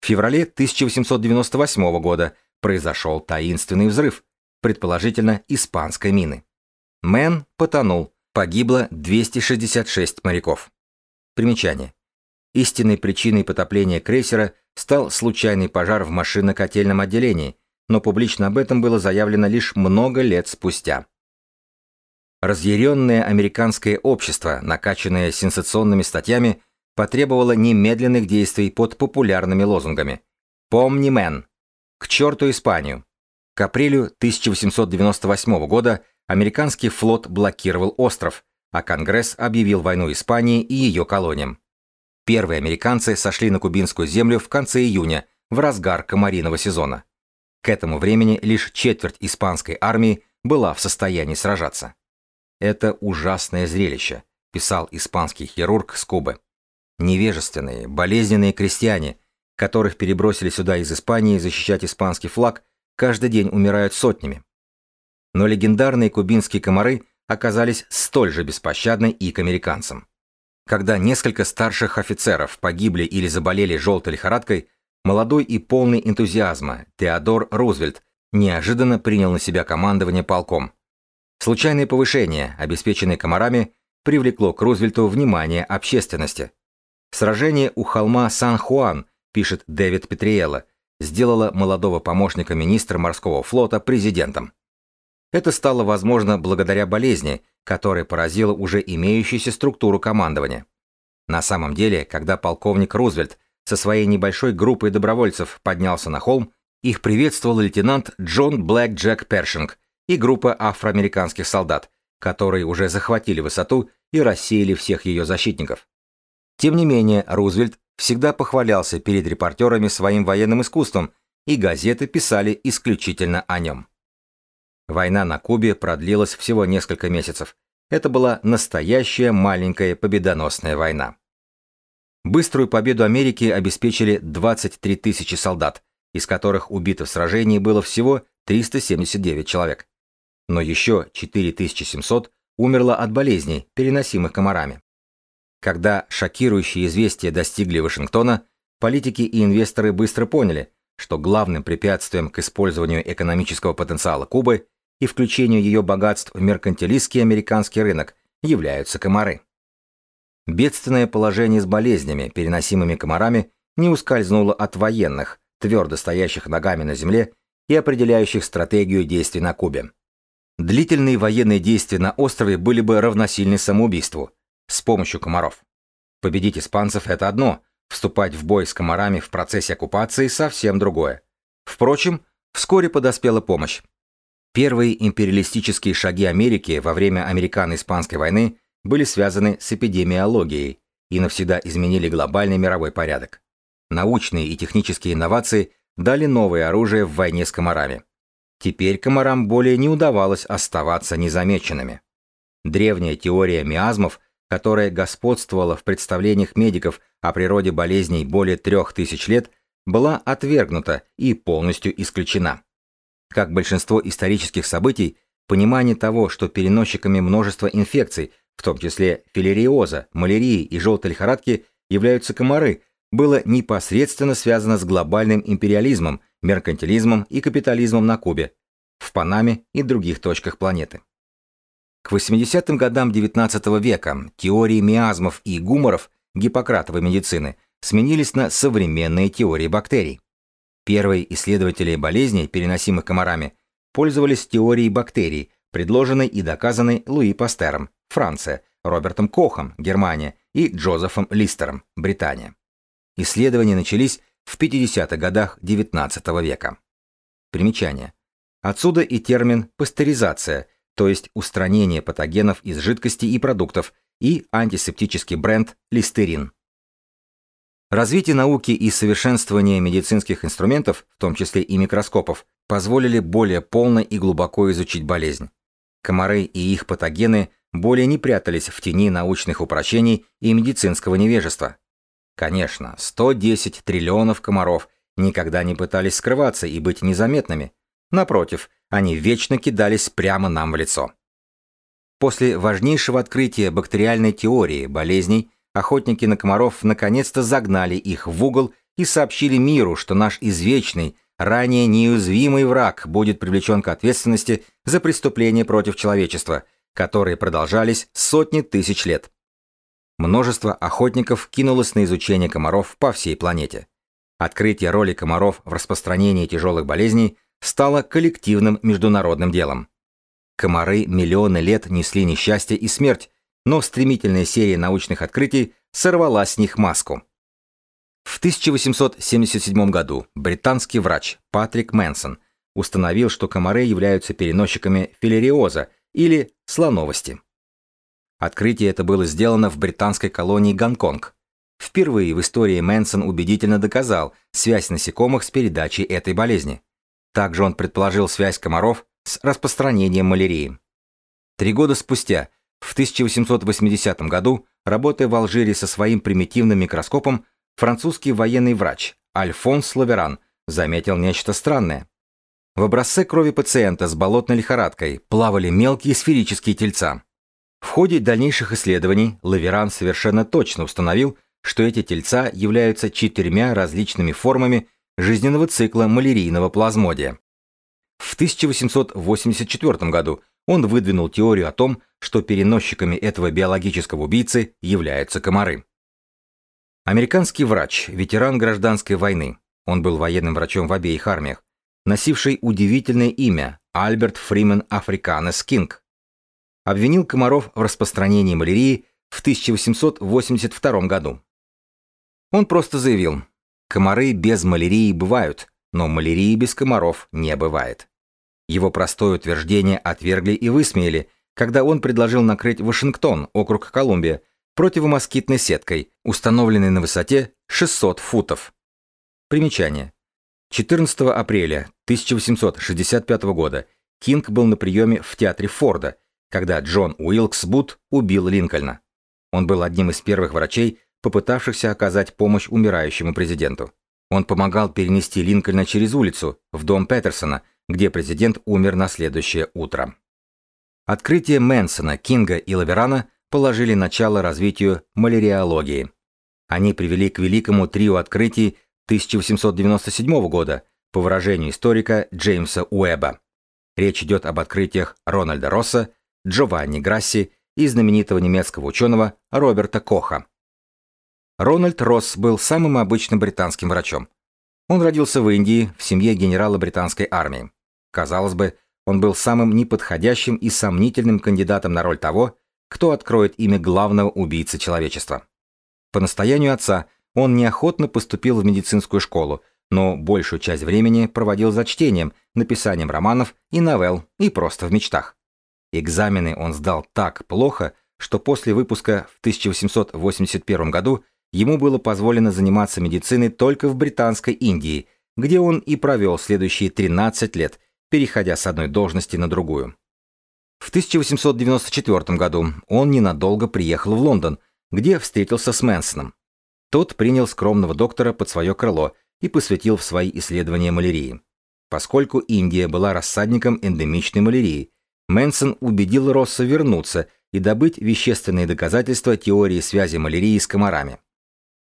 В феврале 1898 года произошел таинственный взрыв, предположительно испанской мины. Мэн потонул, погибло 266 моряков. Примечание. Истинной причиной потопления крейсера стал случайный пожар в машинно-котельном отделении, но публично об этом было заявлено лишь много лет спустя. Разъяренное американское общество, накачанное сенсационными статьями, потребовало немедленных действий под популярными лозунгами. «Помни, мэн!» «К черту Испанию!» К апрелю 1898 года американский флот блокировал остров, а Конгресс объявил войну Испании и ее колониям. Первые американцы сошли на кубинскую землю в конце июня, в разгар комариного сезона. К этому времени лишь четверть испанской армии была в состоянии сражаться. «Это ужасное зрелище», – писал испанский хирург с Кубы. Невежественные, болезненные крестьяне, которых перебросили сюда из Испании защищать испанский флаг, каждый день умирают сотнями. Но легендарные кубинские комары оказались столь же беспощадны и к американцам. Когда несколько старших офицеров погибли или заболели желтой лихорадкой, молодой и полный энтузиазма Теодор Рузвельт неожиданно принял на себя командование полком. Случайное повышение, обеспеченное комарами, привлекло к Рузвельту внимание общественности. Сражение у холма Сан-Хуан, пишет Дэвид Петриелло, сделало молодого помощника министра морского флота президентом. Это стало возможно благодаря болезни, которая поразила уже имеющуюся структуру командования. На самом деле, когда полковник Рузвельт со своей небольшой группой добровольцев поднялся на холм, их приветствовал лейтенант Джон Блэк Джек Першинг и группа афроамериканских солдат, которые уже захватили высоту и рассеяли всех ее защитников. Тем не менее, Рузвельт всегда похвалялся перед репортерами своим военным искусством, и газеты писали исключительно о нем. Война на Кубе продлилась всего несколько месяцев. Это была настоящая маленькая победоносная война. Быструю победу Америки обеспечили 23 тысячи солдат, из которых убито в сражении было всего 379 человек. Но еще 4700 умерло от болезней, переносимых комарами. Когда шокирующие известия достигли Вашингтона, политики и инвесторы быстро поняли, что главным препятствием к использованию экономического потенциала Кубы и включению ее богатств в меркантилистский американский рынок являются комары. Бедственное положение с болезнями, переносимыми комарами, не ускользнуло от военных, твердо стоящих ногами на земле и определяющих стратегию действий на Кубе. Длительные военные действия на острове были бы равносильны самоубийству – с помощью комаров. Победить испанцев – это одно, вступать в бой с комарами в процессе оккупации – совсем другое. Впрочем, вскоре подоспела помощь. Первые империалистические шаги Америки во время Американо-Испанской войны были связаны с эпидемиологией и навсегда изменили глобальный мировой порядок. Научные и технические инновации дали новое оружие в войне с комарами. Теперь комарам более не удавалось оставаться незамеченными. Древняя теория миазмов которая господствовала в представлениях медиков о природе болезней более трех тысяч лет, была отвергнута и полностью исключена. Как большинство исторических событий, понимание того, что переносчиками множества инфекций, в том числе филериоза, малярии и желтой лихорадки, являются комары, было непосредственно связано с глобальным империализмом, меркантилизмом и капитализмом на Кубе, в Панаме и других точках планеты. К 80-м годам XIX века теории миазмов и гуморов гиппократовой медицины сменились на современные теории бактерий. Первые исследователи болезней, переносимых комарами, пользовались теорией бактерий, предложенной и доказанной Луи Пастером, Франция, Робертом Кохом, Германия и Джозефом Листером, Британия. Исследования начались в 50-х годах XIX века. Примечание. Отсюда и термин «пастеризация», то есть устранение патогенов из жидкости и продуктов, и антисептический бренд Листерин. Развитие науки и совершенствование медицинских инструментов, в том числе и микроскопов, позволили более полно и глубоко изучить болезнь. Комары и их патогены более не прятались в тени научных упрощений и медицинского невежества. Конечно, 110 триллионов комаров никогда не пытались скрываться и быть незаметными. Напротив, они вечно кидались прямо нам в лицо. После важнейшего открытия бактериальной теории болезней охотники на комаров наконец-то загнали их в угол и сообщили миру, что наш извечный, ранее неуязвимый враг будет привлечен к ответственности за преступления против человечества, которые продолжались сотни тысяч лет. Множество охотников кинулось на изучение комаров по всей планете. Открытие роли комаров в распространении тяжелых болезней стало коллективным международным делом. Комары миллионы лет несли несчастье и смерть, но стремительная серия научных открытий сорвала с них маску. В 1877 году британский врач Патрик Мэнсон установил, что комары являются переносчиками филериоза или слоновости. Открытие это было сделано в британской колонии Гонконг. Впервые в истории Мэнсон убедительно доказал связь насекомых с передачей этой болезни. Также он предположил связь комаров с распространением малярии. Три года спустя, в 1880 году, работая в Алжире со своим примитивным микроскопом, французский военный врач Альфонс Лаверан заметил нечто странное. В образце крови пациента с болотной лихорадкой плавали мелкие сферические тельца. В ходе дальнейших исследований Лаверан совершенно точно установил, что эти тельца являются четырьмя различными формами жизненного цикла малярийного плазмодия. В 1884 году он выдвинул теорию о том, что переносчиками этого биологического убийцы являются комары. Американский врач, ветеран гражданской войны, он был военным врачом в обеих армиях, носивший удивительное имя Альберт Фримен Африканес Кинг, обвинил комаров в распространении малярии в 1882 году. Он просто заявил, комары без малярии бывают, но малярии без комаров не бывает. Его простое утверждение отвергли и высмеяли, когда он предложил накрыть Вашингтон, округ Колумбия, противомоскитной сеткой, установленной на высоте 600 футов. Примечание. 14 апреля 1865 года Кинг был на приеме в театре Форда, когда Джон Уилкс Бут убил Линкольна. Он был одним из первых врачей, попытавшихся оказать помощь умирающему президенту. Он помогал перенести Линкольна через улицу, в дом Петерсона, где президент умер на следующее утро. Открытие Мэнсона, Кинга и Лаверана положили начало развитию маляриологии. Они привели к великому трио открытий 1897 года, по выражению историка Джеймса Уэба. Речь идет об открытиях Рональда Росса, Джованни Грасси и знаменитого немецкого ученого Роберта Коха. Рональд Росс был самым обычным британским врачом. Он родился в Индии в семье генерала британской армии. Казалось бы, он был самым неподходящим и сомнительным кандидатом на роль того, кто откроет имя главного убийцы человечества. По настоянию отца он неохотно поступил в медицинскую школу, но большую часть времени проводил за чтением, написанием романов и новелл и просто в мечтах. Экзамены он сдал так плохо, что после выпуска в 1881 году ему было позволено заниматься медициной только в Британской Индии, где он и провел следующие 13 лет, переходя с одной должности на другую. В 1894 году он ненадолго приехал в Лондон, где встретился с Мэнсоном. Тот принял скромного доктора под свое крыло и посвятил в свои исследования малярии. Поскольку Индия была рассадником эндемичной малярии, Мэнсон убедил Росса вернуться и добыть вещественные доказательства теории связи малярии с комарами.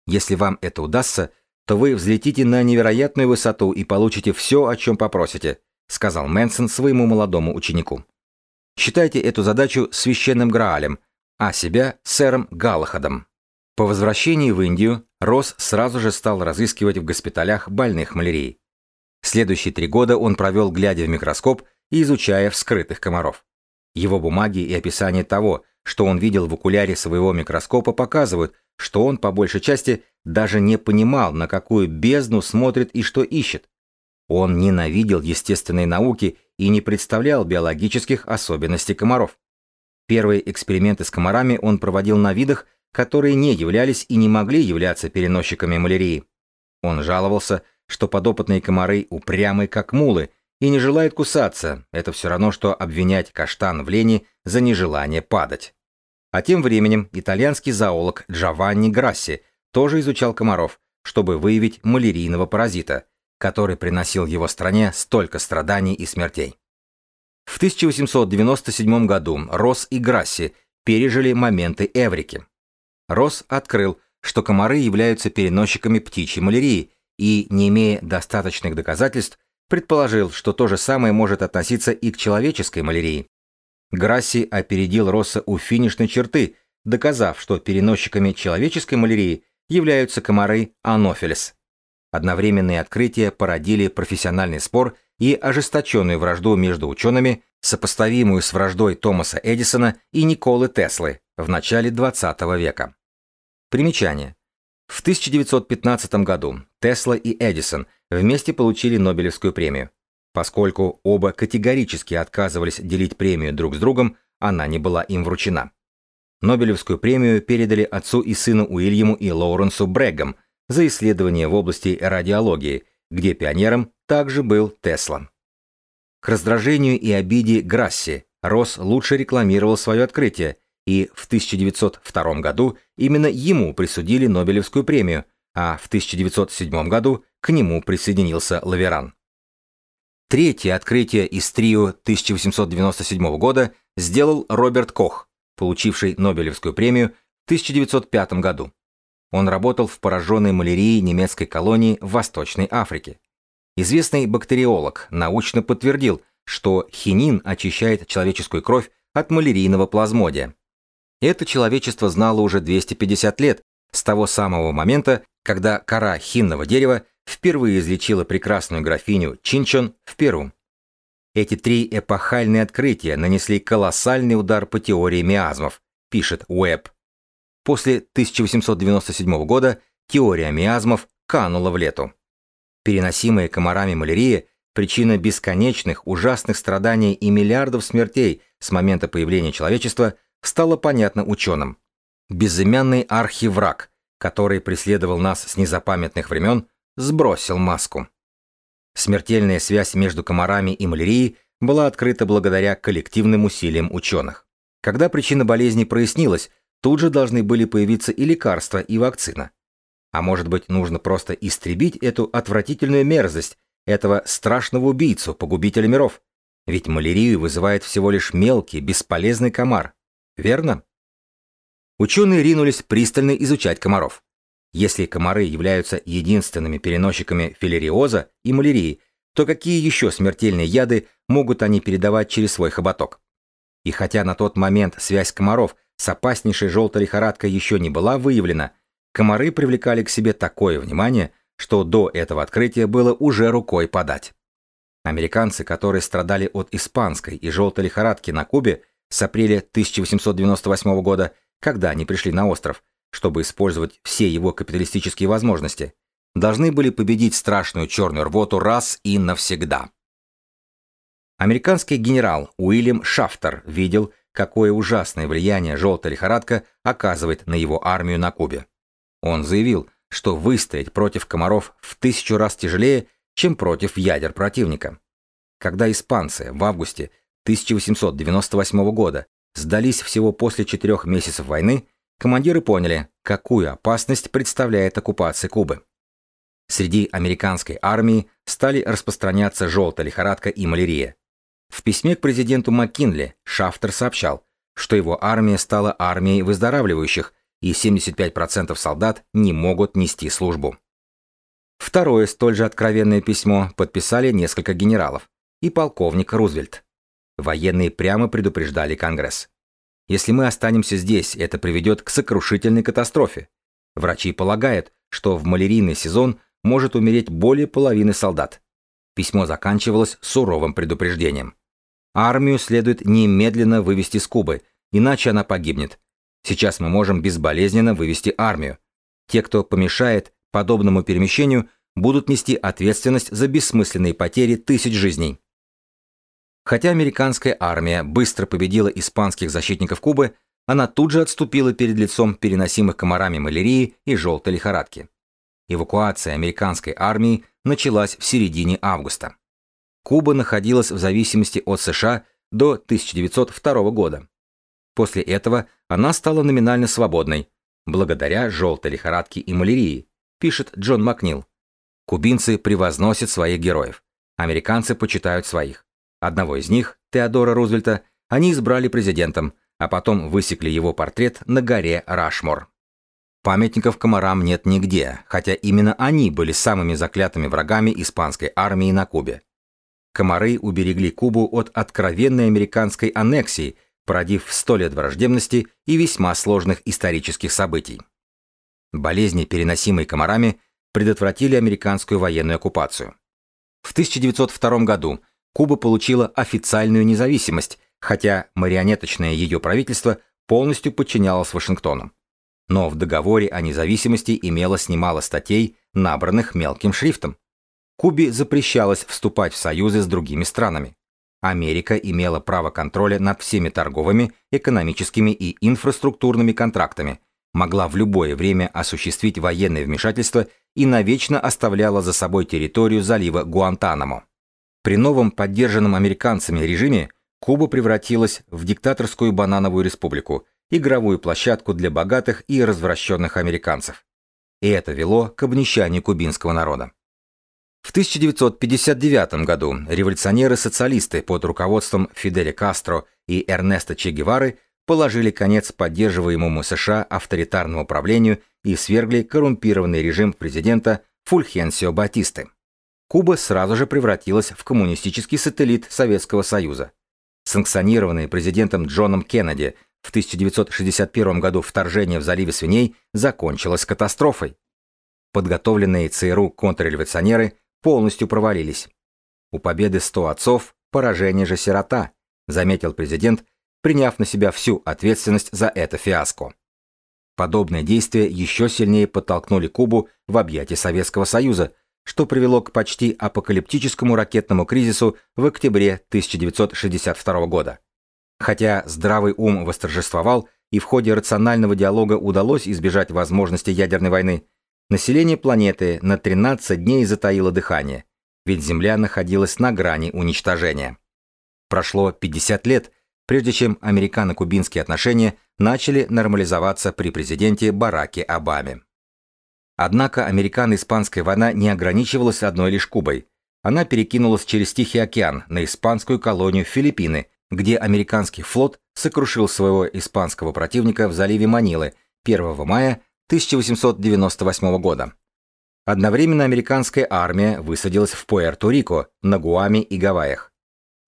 Если вам это удастся, то вы взлетите на невероятную высоту и получите все, о чем попросите, сказал Мэнсон своему молодому ученику. Считайте эту задачу священным Граалем, а себя сэром Галахадом. По возвращении в Индию Росс сразу же стал разыскивать в госпиталях больных малярией. Следующие три года он провел, глядя в микроскоп и изучая вскрытых комаров. Его бумаги и описание того, что он видел в окуляре своего микроскопа, показывают, что он по большей части даже не понимал, на какую бездну смотрит и что ищет. Он ненавидел естественные науки и не представлял биологических особенностей комаров. Первые эксперименты с комарами он проводил на видах, которые не являлись и не могли являться переносчиками малярии. Он жаловался, что подопытные комары упрямы как мулы и не желает кусаться, это все равно, что обвинять каштан в лени за нежелание падать. А тем временем итальянский зоолог Джованни Грасси тоже изучал комаров, чтобы выявить малярийного паразита, который приносил его стране столько страданий и смертей. В 1897 году Росс и Грасси пережили моменты Эврики. Росс открыл, что комары являются переносчиками птичьей малярии и, не имея достаточных доказательств, предположил, что то же самое может относиться и к человеческой малярии. Грасси опередил Росса у финишной черты, доказав, что переносчиками человеческой малярии являются комары анофилис. Одновременные открытия породили профессиональный спор и ожесточенную вражду между учеными, сопоставимую с враждой Томаса Эдисона и Николы Теслы в начале XX века. Примечание. В 1915 году Тесла и Эдисон вместе получили Нобелевскую премию. Поскольку оба категорически отказывались делить премию друг с другом, она не была им вручена. Нобелевскую премию передали отцу и сыну Уильяму и Лоуренсу Брэггам за исследования в области радиологии, где пионером также был Тесла. К раздражению и обиде Грасси Росс лучше рекламировал свое открытие, и в 1902 году именно ему присудили Нобелевскую премию, а в 1907 году к нему присоединился Лаверан. Третье открытие из трио 1897 года сделал Роберт Кох, получивший Нобелевскую премию в 1905 году. Он работал в пораженной малярией немецкой колонии в Восточной Африке. Известный бактериолог научно подтвердил, что хинин очищает человеческую кровь от малярийного плазмодия. Это человечество знало уже 250 лет, с того самого момента, когда кора хинного дерева впервые излечила прекрасную графиню Чинчон в Перу. Эти три эпохальные открытия нанесли колоссальный удар по теории миазмов, пишет Уэбб. После 1897 года теория миазмов канула в лету. Переносимая комарами малярия – причина бесконечных, ужасных страданий и миллиардов смертей с момента появления человечества стало понятно ученым. Безымянный архивраг, который преследовал нас с незапамятных времен, сбросил маску. Смертельная связь между комарами и малярией была открыта благодаря коллективным усилиям ученых. Когда причина болезни прояснилась, тут же должны были появиться и лекарства, и вакцина. А может быть, нужно просто истребить эту отвратительную мерзость, этого страшного убийцу, погубителя миров? Ведь малярию вызывает всего лишь мелкий, бесполезный комар. Верно? Ученые ринулись пристально изучать комаров. Если комары являются единственными переносчиками филариоза и малярии, то какие еще смертельные яды могут они передавать через свой хоботок? И хотя на тот момент связь комаров с опаснейшей желтой лихорадкой еще не была выявлена, комары привлекали к себе такое внимание, что до этого открытия было уже рукой подать. Американцы, которые страдали от испанской и желтой лихорадки на Кубе с апреля 1898 года, когда они пришли на остров, чтобы использовать все его капиталистические возможности, должны были победить страшную черную рвоту раз и навсегда. Американский генерал Уильям Шафтер видел, какое ужасное влияние желтая лихорадка оказывает на его армию на Кубе. Он заявил, что выстоять против комаров в тысячу раз тяжелее, чем против ядер противника. Когда испанцы в августе 1898 года сдались всего после четырех месяцев войны, командиры поняли, какую опасность представляет оккупация Кубы. Среди американской армии стали распространяться желтая лихорадка и малярия. В письме к президенту Маккинли Шафтер сообщал, что его армия стала армией выздоравливающих, и 75% солдат не могут нести службу. Второе столь же откровенное письмо подписали несколько генералов и полковник Рузвельт. Военные прямо предупреждали Конгресс. Если мы останемся здесь, это приведет к сокрушительной катастрофе. Врачи полагают, что в малярийный сезон может умереть более половины солдат. Письмо заканчивалось суровым предупреждением. Армию следует немедленно вывести с Кубы, иначе она погибнет. Сейчас мы можем безболезненно вывести армию. Те, кто помешает подобному перемещению, будут нести ответственность за бессмысленные потери тысяч жизней. Хотя американская армия быстро победила испанских защитников Кубы, она тут же отступила перед лицом переносимых комарами малярии и желтой лихорадки. Эвакуация американской армии началась в середине августа. Куба находилась в зависимости от США до 1902 года. После этого она стала номинально свободной, благодаря желтой лихорадке и малярии, пишет Джон Макнил. Кубинцы превозносят своих героев, американцы почитают своих. Одного из них, Теодора Рузвельта, они избрали президентом, а потом высекли его портрет на горе Рашмор. Памятников комарам нет нигде, хотя именно они были самыми заклятыми врагами испанской армии на Кубе. Комары уберегли Кубу от откровенной американской аннексии, породив сто лет враждебности и весьма сложных исторических событий. Болезни, переносимые комарами, предотвратили американскую военную оккупацию. В 1902 году Куба получила официальную независимость, хотя марионеточное ее правительство полностью подчинялось Вашингтону. Но в договоре о независимости имелось немало статей, набранных мелким шрифтом. Кубе запрещалось вступать в союзы с другими странами. Америка имела право контроля над всеми торговыми, экономическими и инфраструктурными контрактами, могла в любое время осуществить военное вмешательство и навечно оставляла за собой территорию залива Гуантанамо. При новом поддержанном американцами режиме Куба превратилась в диктаторскую банановую республику, игровую площадку для богатых и развращенных американцев. И это вело к обнищанию кубинского народа. В 1959 году революционеры-социалисты под руководством Фиделя Кастро и Эрнеста Че Гевары положили конец поддерживаемому США авторитарному правлению и свергли коррумпированный режим президента Фульхенсио Батисты. Куба сразу же превратилась в коммунистический сателлит Советского Союза. Санкционированное президентом Джоном Кеннеди в 1961 году вторжение в заливе свиней закончилось катастрофой. Подготовленные ЦРУ контрреволюционеры полностью провалились. У победы 100 отцов, поражение же сирота, заметил президент, приняв на себя всю ответственность за это фиаско. Подобные действия еще сильнее подтолкнули Кубу в объятия Советского Союза, что привело к почти апокалиптическому ракетному кризису в октябре 1962 года. Хотя здравый ум восторжествовал и в ходе рационального диалога удалось избежать возможности ядерной войны, население планеты на 13 дней затаило дыхание, ведь Земля находилась на грани уничтожения. Прошло 50 лет, прежде чем американо-кубинские отношения начали нормализоваться при президенте Бараке Обаме. Однако американо-испанская война не ограничивалась одной лишь Кубой. Она перекинулась через Тихий океан на испанскую колонию Филиппины, где американский флот сокрушил своего испанского противника в заливе Манилы 1 мая 1898 года. Одновременно американская армия высадилась в Пуэрто-Рико, на Гуаме и Гавайях.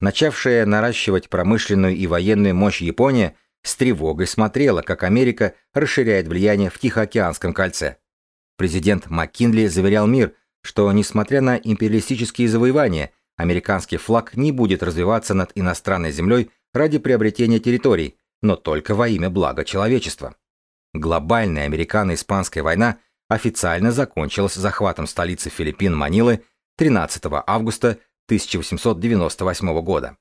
Начавшая наращивать промышленную и военную мощь Япония с тревогой смотрела, как Америка расширяет влияние в Тихоокеанском кольце. Президент МакКинли заверял мир, что, несмотря на империалистические завоевания, американский флаг не будет развиваться над иностранной землей ради приобретения территорий, но только во имя блага человечества. Глобальная американо-испанская война официально закончилась захватом столицы Филиппин Манилы 13 августа 1898 года.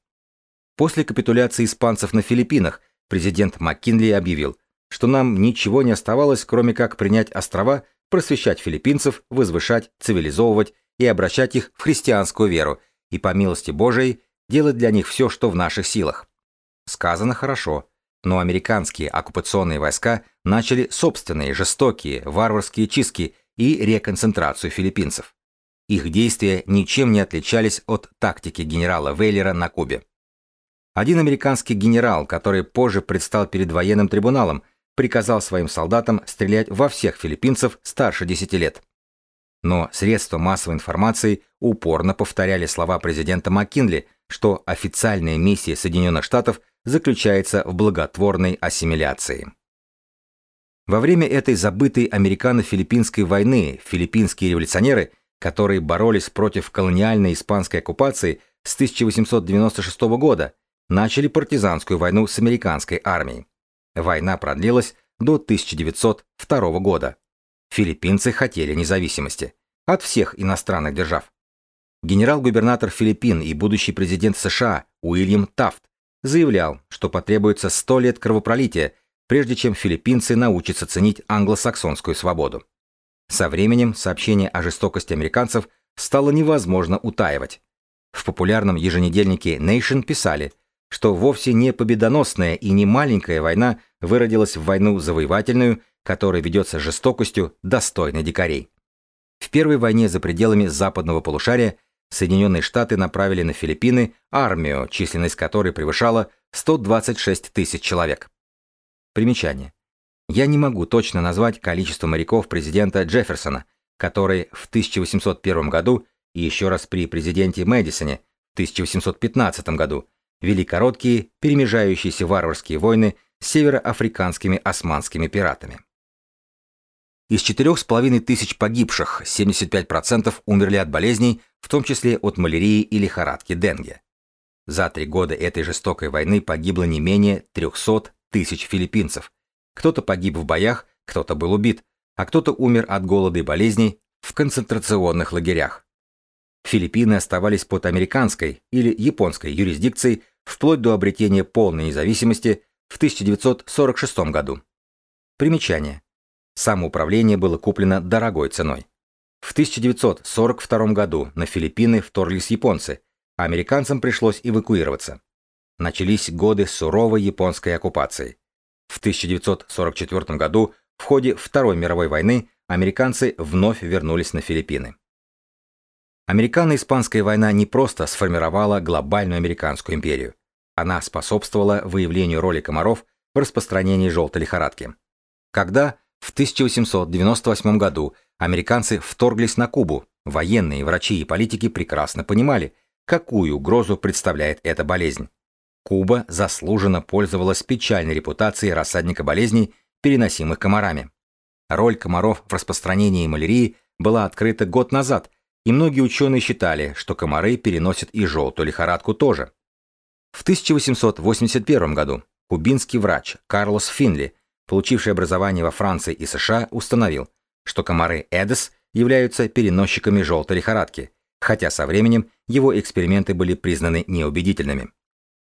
После капитуляции испанцев на Филиппинах президент МакКинли объявил, что нам ничего не оставалось, кроме как принять острова, просвещать филиппинцев, возвышать, цивилизовывать и обращать их в христианскую веру, и по милости Божией делать для них все, что в наших силах. Сказано хорошо, но американские оккупационные войска начали собственные жестокие варварские чистки и реконцентрацию филиппинцев. Их действия ничем не отличались от тактики генерала Вейлера на Кубе. Один американский генерал, который позже предстал перед военным трибуналом, приказал своим солдатам стрелять во всех филиппинцев старше 10 лет. Но средства массовой информации упорно повторяли слова президента Маккинли, что официальная миссия Соединенных Штатов заключается в благотворной ассимиляции. Во время этой забытой американо-филиппинской войны филиппинские революционеры – которые боролись против колониальной испанской оккупации с 1896 года, начали партизанскую войну с американской армией. Война продлилась до 1902 года. Филиппинцы хотели независимости от всех иностранных держав. Генерал-губернатор Филиппин и будущий президент США Уильям Тафт заявлял, что потребуется 100 лет кровопролития, прежде чем филиппинцы научатся ценить англосаксонскую свободу. Со временем сообщение о жестокости американцев стало невозможно утаивать. В популярном еженедельнике Nation писали, что вовсе не победоносная и не маленькая война выродилась в войну завоевательную, которая ведется жестокостью, достойной дикарей. В первой войне за пределами западного полушария Соединенные Штаты направили на Филиппины армию, численность которой превышала 126 тысяч человек. Примечание. Я не могу точно назвать количество моряков президента Джефферсона, который в 1801 году и еще раз при президенте Мэдисоне в 1815 году вели короткие, перемежающиеся варварские войны с североафриканскими османскими пиратами. Из 4,5 тысяч погибших 75% умерли от болезней, в том числе от малярии и лихорадки Денге. За три года этой жестокой войны погибло не менее 300 тысяч филиппинцев. Кто-то погиб в боях, кто-то был убит, а кто-то умер от голода и болезней в концентрационных лагерях. Филиппины оставались под американской или японской юрисдикцией вплоть до обретения полной независимости в 1946 году. Примечание. Самоуправление было куплено дорогой ценой. В 1942 году на Филиппины вторглись японцы, а американцам пришлось эвакуироваться. Начались годы суровой японской оккупации. В 1944 году в ходе Второй мировой войны американцы вновь вернулись на Филиппины. Американо-испанская война не просто сформировала глобальную американскую империю. Она способствовала выявлению роли комаров в распространении желтой лихорадки. Когда в 1898 году американцы вторглись на Кубу. Военные, врачи и политики прекрасно понимали, какую угрозу представляет эта болезнь. Куба заслуженно пользовалась печальной репутацией рассадника болезней, переносимых комарами. Роль комаров в распространении малярии была открыта год назад, и многие ученые считали, что комары переносят и желтую лихорадку тоже. В 1881 году кубинский врач Карлос Финли получивший образование во Франции и США, установил, что комары Эдес являются переносчиками желтой лихорадки, хотя со временем его эксперименты были признаны неубедительными.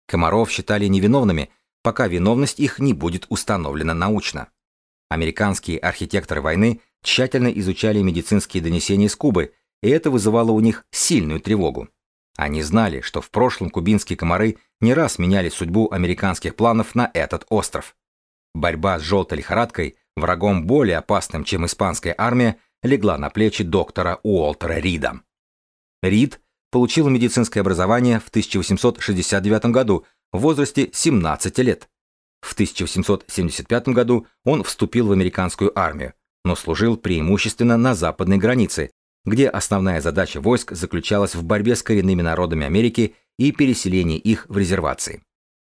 Комаров считали невиновными, пока виновность их не будет установлена научно. Американские архитекторы войны тщательно изучали медицинские донесения из Кубы, и это вызывало у них сильную тревогу. Они знали, что в прошлом кубинские комары не раз меняли судьбу американских планов на этот остров. Борьба с желтой лихорадкой, врагом более опасным, чем испанская армия, легла на плечи доктора Уолтера Рида. Рид получил медицинское образование в 1869 году в возрасте 17 лет. В 1875 году он вступил в американскую армию, но служил преимущественно на западной границе, где основная задача войск заключалась в борьбе с коренными народами Америки и переселении их в резервации.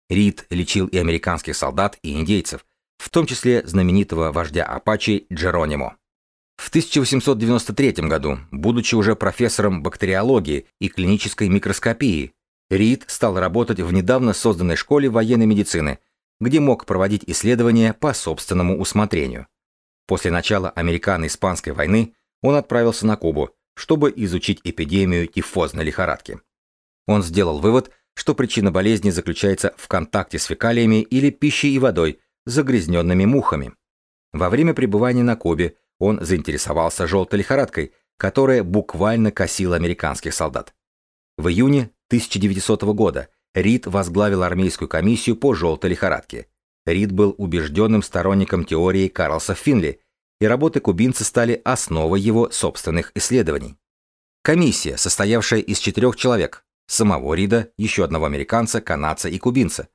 Рид лечил и американских солдат, и индейцев, в том числе знаменитого вождя Апачи Джеронимо. В 1893 году, будучи уже профессором бактериологии и клинической микроскопии, Рид стал работать в недавно созданной школе военной медицины, где мог проводить исследования по собственному усмотрению. После начала американо-испанской войны он отправился на Кубу, чтобы изучить эпидемию тифозной лихорадки. Он сделал вывод, что причина болезни заключается в контакте с фекалиями или пищей и водой, загрязненными мухами. Во время пребывания на Кубе он заинтересовался желтой лихорадкой, которая буквально косила американских солдат. В июне 1900 года Рид возглавил армейскую комиссию по желтой лихорадке. Рид был убежденным сторонником теории Карлса Финли, и работы кубинца стали основой его собственных исследований. Комиссия, состоявшая из четырех человек, самого Рида, еще одного американца, канадца и кубинца,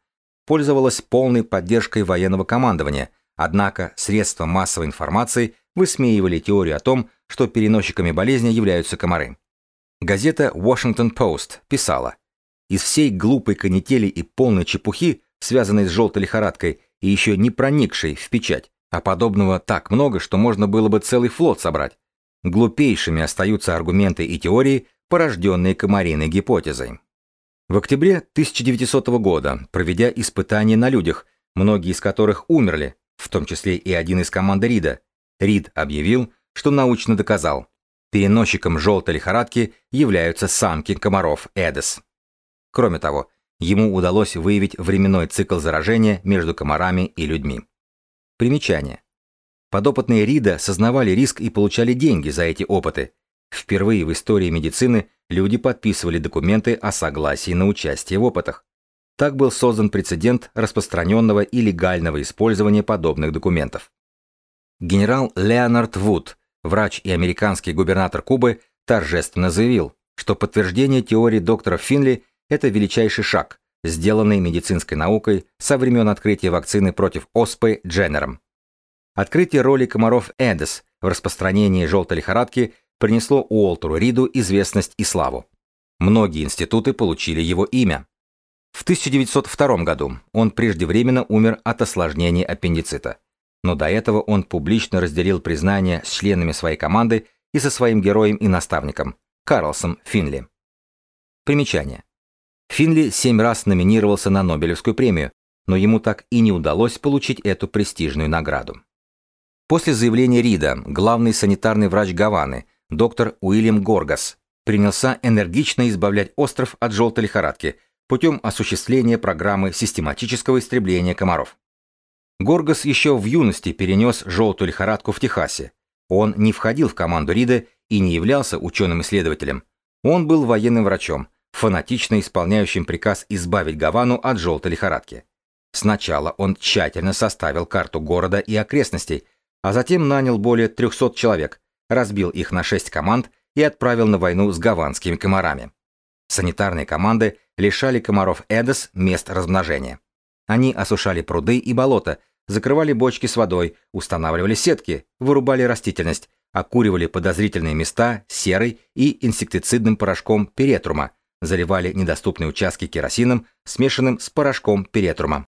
пользовалась полной поддержкой военного командования, однако средства массовой информации высмеивали теорию о том, что переносчиками болезни являются комары. Газета Washington Post писала, «Из всей глупой канители и полной чепухи, связанной с желтой лихорадкой и еще не проникшей в печать, а подобного так много, что можно было бы целый флот собрать, глупейшими остаются аргументы и теории, порожденные комариной гипотезой. В октябре 1900 года, проведя испытания на людях, многие из которых умерли, в том числе и один из команды Рида, Рид объявил, что научно доказал, переносчиком желтой лихорадки являются самки комаров Эдес. Кроме того, ему удалось выявить временной цикл заражения между комарами и людьми. Примечание. Подопытные Рида сознавали риск и получали деньги за эти опыты, Впервые в истории медицины люди подписывали документы о согласии на участие в опытах. Так был создан прецедент распространенного и легального использования подобных документов. Генерал Леонард Вуд, врач и американский губернатор Кубы, торжественно заявил, что подтверждение теории доктора Финли – это величайший шаг, сделанный медицинской наукой со времен открытия вакцины против оспы Дженнером. Открытие роли комаров Эдес в распространении желтой лихорадки принесло Уолтеру Риду известность и славу. Многие институты получили его имя. В 1902 году он преждевременно умер от осложнений аппендицита. Но до этого он публично разделил признание с членами своей команды и со своим героем и наставником, Карлсом Финли. Примечание. Финли семь раз номинировался на Нобелевскую премию, но ему так и не удалось получить эту престижную награду. После заявления Рида главный санитарный врач Гаваны, доктор Уильям Горгас, принялся энергично избавлять остров от желтой лихорадки путем осуществления программы систематического истребления комаров. Горгас еще в юности перенес желтую лихорадку в Техасе. Он не входил в команду Рида и не являлся ученым-исследователем. Он был военным врачом, фанатично исполняющим приказ избавить Гавану от желтой лихорадки. Сначала он тщательно составил карту города и окрестностей, а затем нанял более 300 человек, разбил их на 6 команд и отправил на войну с гаванскими комарами. Санитарные команды лишали комаров Эдес мест размножения. Они осушали пруды и болота, закрывали бочки с водой, устанавливали сетки, вырубали растительность, окуривали подозрительные места серой и инсектицидным порошком перетрума, заливали недоступные участки керосином, смешанным с порошком перетрума.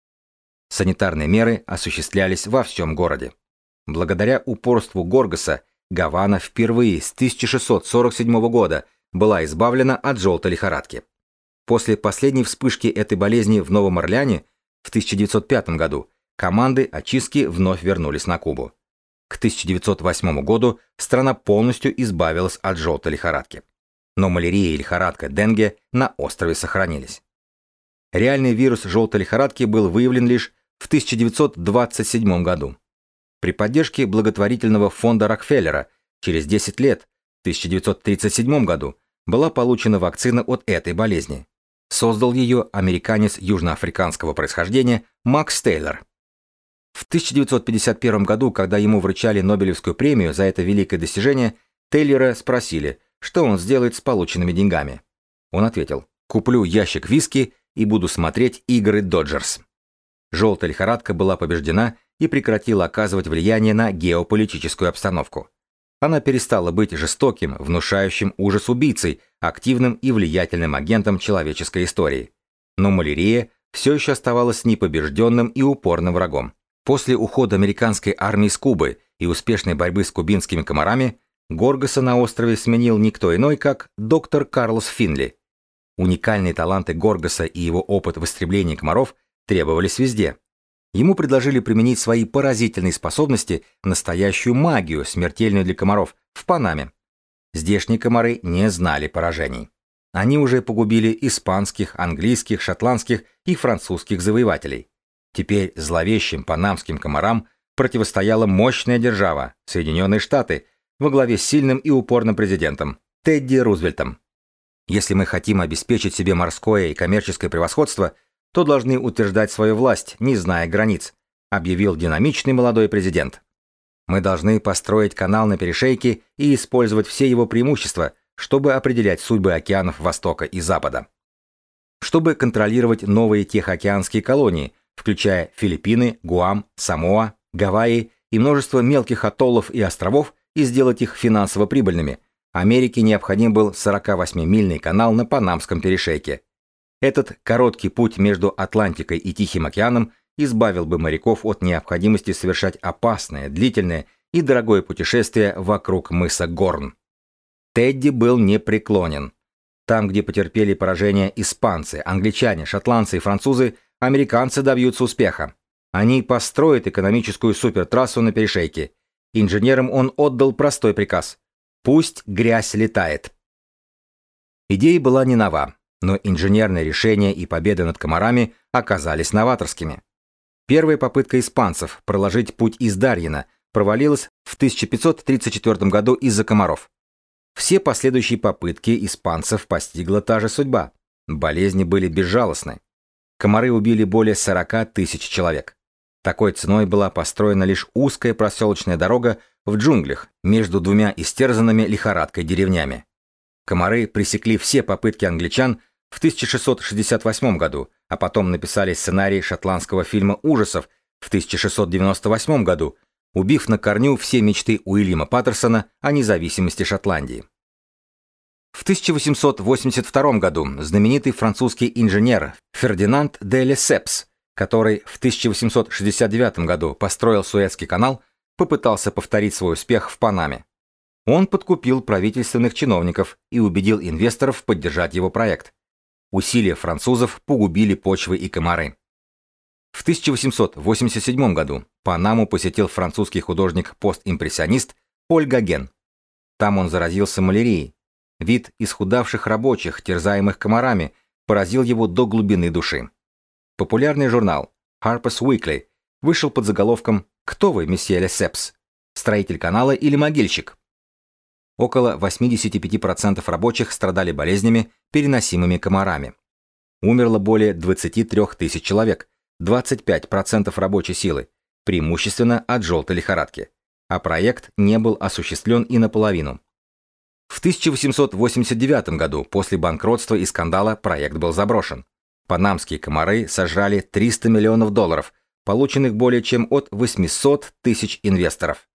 Санитарные меры осуществлялись во всем городе. Благодаря упорству Горгаса, Гавана впервые с 1647 года была избавлена от желтой лихорадки. После последней вспышки этой болезни в Новом Орлеане в 1905 году команды очистки вновь вернулись на Кубу. К 1908 году страна полностью избавилась от желтой лихорадки. Но малярия и лихорадка Денге на острове сохранились. Реальный вирус желтой лихорадки был выявлен лишь в 1927 году. При поддержке благотворительного фонда Рокфеллера через 10 лет, в 1937 году, была получена вакцина от этой болезни. Создал ее американец южноафриканского происхождения Макс Тейлор. В 1951 году, когда ему вручали Нобелевскую премию за это великое достижение, Тейлора спросили, что он сделает с полученными деньгами. Он ответил, «Куплю ящик виски и буду смотреть игры Доджерс». Желтая лихорадка была побеждена и прекратила оказывать влияние на геополитическую обстановку. Она перестала быть жестоким, внушающим ужас убийцей, активным и влиятельным агентом человеческой истории. Но малярия все еще оставалась непобежденным и упорным врагом. После ухода американской армии с Кубы и успешной борьбы с кубинскими комарами, Горгаса на острове сменил никто иной, как доктор Карлос Финли. Уникальные таланты Горгаса и его опыт в истреблении комаров требовались везде. Ему предложили применить свои поразительные способности, настоящую магию, смертельную для комаров, в Панаме. Здешние комары не знали поражений. Они уже погубили испанских, английских, шотландских и французских завоевателей. Теперь зловещим панамским комарам противостояла мощная держава, Соединенные Штаты, во главе с сильным и упорным президентом, Тедди Рузвельтом. Если мы хотим обеспечить себе морское и коммерческое превосходство – то должны утверждать свою власть, не зная границ, объявил динамичный молодой президент. Мы должны построить канал на перешейке и использовать все его преимущества, чтобы определять судьбы океанов Востока и Запада. Чтобы контролировать новые тихоокеанские колонии, включая Филиппины, Гуам, Самоа, Гавайи и множество мелких атоллов и островов, и сделать их финансово прибыльными, Америке необходим был 48-мильный канал на Панамском перешейке, этот короткий путь между Атлантикой и Тихим океаном избавил бы моряков от необходимости совершать опасное, длительное и дорогое путешествие вокруг мыса Горн. Тедди был непреклонен. Там, где потерпели поражение испанцы, англичане, шотландцы и французы, американцы добьются успеха. Они построят экономическую супертрассу на перешейке. Инженерам он отдал простой приказ. Пусть грязь летает. Идея была не нова но инженерные решения и победы над комарами оказались новаторскими. Первая попытка испанцев проложить путь из Дарьина провалилась в 1534 году из-за комаров. Все последующие попытки испанцев постигла та же судьба. Болезни были безжалостны. Комары убили более 40 тысяч человек. Такой ценой была построена лишь узкая проселочная дорога в джунглях между двумя истерзанными лихорадкой деревнями. Комары пресекли все попытки англичан в 1668 году, а потом написали сценарий шотландского фильма ужасов в 1698 году, убив на корню все мечты Уильяма Паттерсона о независимости Шотландии. В 1882 году знаменитый французский инженер Фердинанд де Лесепс, который в 1869 году построил Суэцкий канал, попытался повторить свой успех в Панаме. Он подкупил правительственных чиновников и убедил инвесторов поддержать его проект. Усилия французов погубили почвы и комары. В 1887 году Панаму посетил французский художник-постимпрессионист Поль Гоген. Там он заразился малярией, Вид исхудавших рабочих, терзаемых комарами, поразил его до глубины души. Популярный журнал Harper's Weekly вышел под заголовком «Кто вы, месье Лесепс? Строитель канала или могильщик?» Около 85% рабочих страдали болезнями, переносимыми комарами. Умерло более 23 тысяч человек, 25% рабочей силы, преимущественно от желтой лихорадки. А проект не был осуществлен и наполовину. В 1889 году после банкротства и скандала проект был заброшен. Панамские комары сожрали 300 миллионов долларов, полученных более чем от 800 тысяч инвесторов.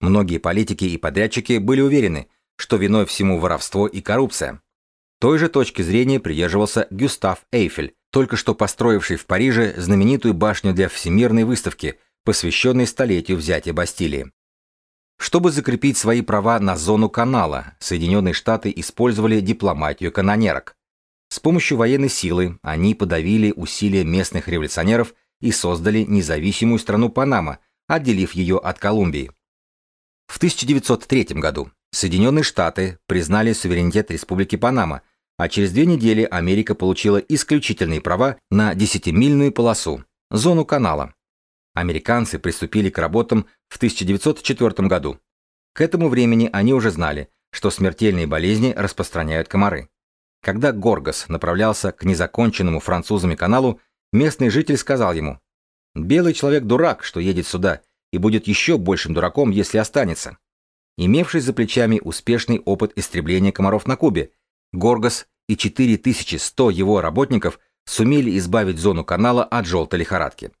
Многие политики и подрядчики были уверены, что виной всему воровство и коррупция. Той же точки зрения придерживался Гюстав Эйфель, только что построивший в Париже знаменитую башню для Всемирной выставки, посвященной столетию взятия Бастилии. Чтобы закрепить свои права на зону канала, Соединенные Штаты использовали дипломатию канонерок. С помощью военной силы они подавили усилия местных революционеров и создали независимую страну Панама, отделив ее от Колумбии. В 1903 году Соединенные Штаты признали суверенитет Республики Панама, а через две недели Америка получила исключительные права на десятимильную полосу, зону канала. Американцы приступили к работам в 1904 году. К этому времени они уже знали, что смертельные болезни распространяют комары. Когда Горгас направлялся к незаконченному французами каналу, местный житель сказал ему, «Белый человек дурак, что едет сюда, и будет еще большим дураком, если останется». Имевший за плечами успешный опыт истребления комаров на Кубе, Горгас и 4100 его работников сумели избавить зону канала от желтой лихорадки.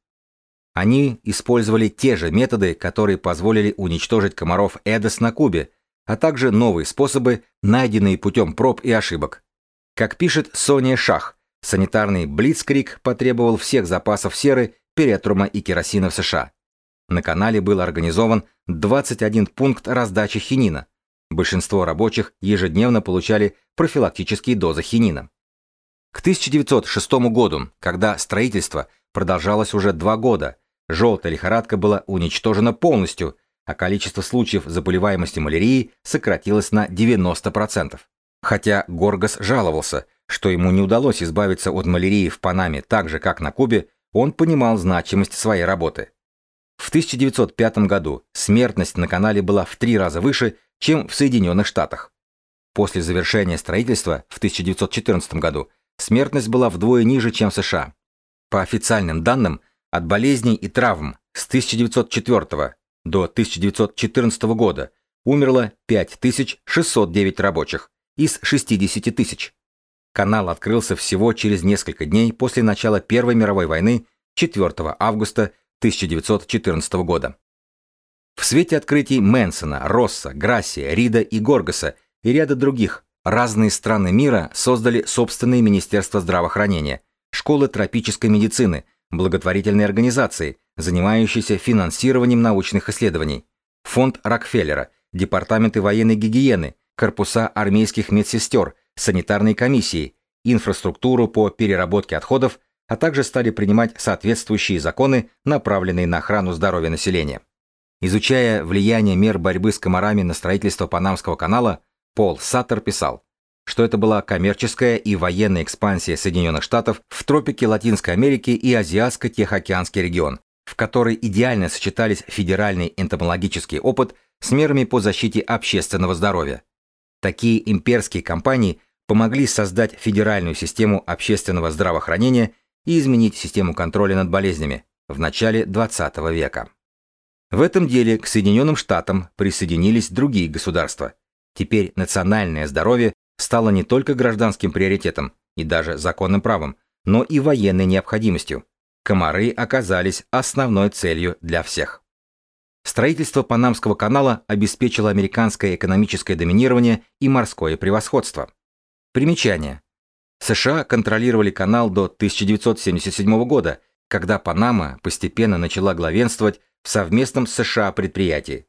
Они использовали те же методы, которые позволили уничтожить комаров Эдос на Кубе, а также новые способы, найденные путем проб и ошибок. Как пишет Соня Шах, санитарный Блицкрик потребовал всех запасов серы, перетрума и керосина в США. На канале был организован 21 пункт раздачи хинина. Большинство рабочих ежедневно получали профилактические дозы хинина. К 1906 году, когда строительство продолжалось уже два года, Желтая лихорадка была уничтожена полностью, а количество случаев заболеваемости малярией сократилось на 90%. Хотя Горгас жаловался, что ему не удалось избавиться от малярии в Панаме так же, как на Кубе, он понимал значимость своей работы. В 1905 году смертность на канале была в три раза выше, чем в Соединенных Штатах. После завершения строительства в 1914 году смертность была вдвое ниже, чем в США. По официальным данным, от болезней и травм с 1904 до 1914 года умерло 5609 рабочих из 60 тысяч. Канал открылся всего через несколько дней после начала Первой мировой войны 4 августа 1914 года. В свете открытий Мэнсона, Росса, Грассия, Рида и Горгаса и ряда других разные страны мира создали собственные министерства здравоохранения, школы тропической медицины, благотворительные организации, занимающиеся финансированием научных исследований, фонд Рокфеллера, департаменты военной гигиены, корпуса армейских медсестер, санитарные комиссии, инфраструктуру по переработке отходов, а также стали принимать соответствующие законы, направленные на охрану здоровья населения. Изучая влияние мер борьбы с комарами на строительство Панамского канала, Пол Саттер писал, что это была коммерческая и военная экспансия Соединенных Штатов в тропике Латинской Америки и Азиатско-Тихоокеанский регион, в которой идеально сочетались федеральный энтомологический опыт с мерами по защите общественного здоровья. Такие имперские компании помогли создать федеральную систему общественного здравоохранения и изменить систему контроля над болезнями в начале XX века. В этом деле к Соединенным Штатам присоединились другие государства. Теперь национальное здоровье стало не только гражданским приоритетом и даже законным правом, но и военной необходимостью. Комары оказались основной целью для всех. Строительство Панамского канала обеспечило американское экономическое доминирование и морское превосходство. Примечание. США контролировали канал до 1977 года, когда Панама постепенно начала главенствовать в совместном с США предприятии.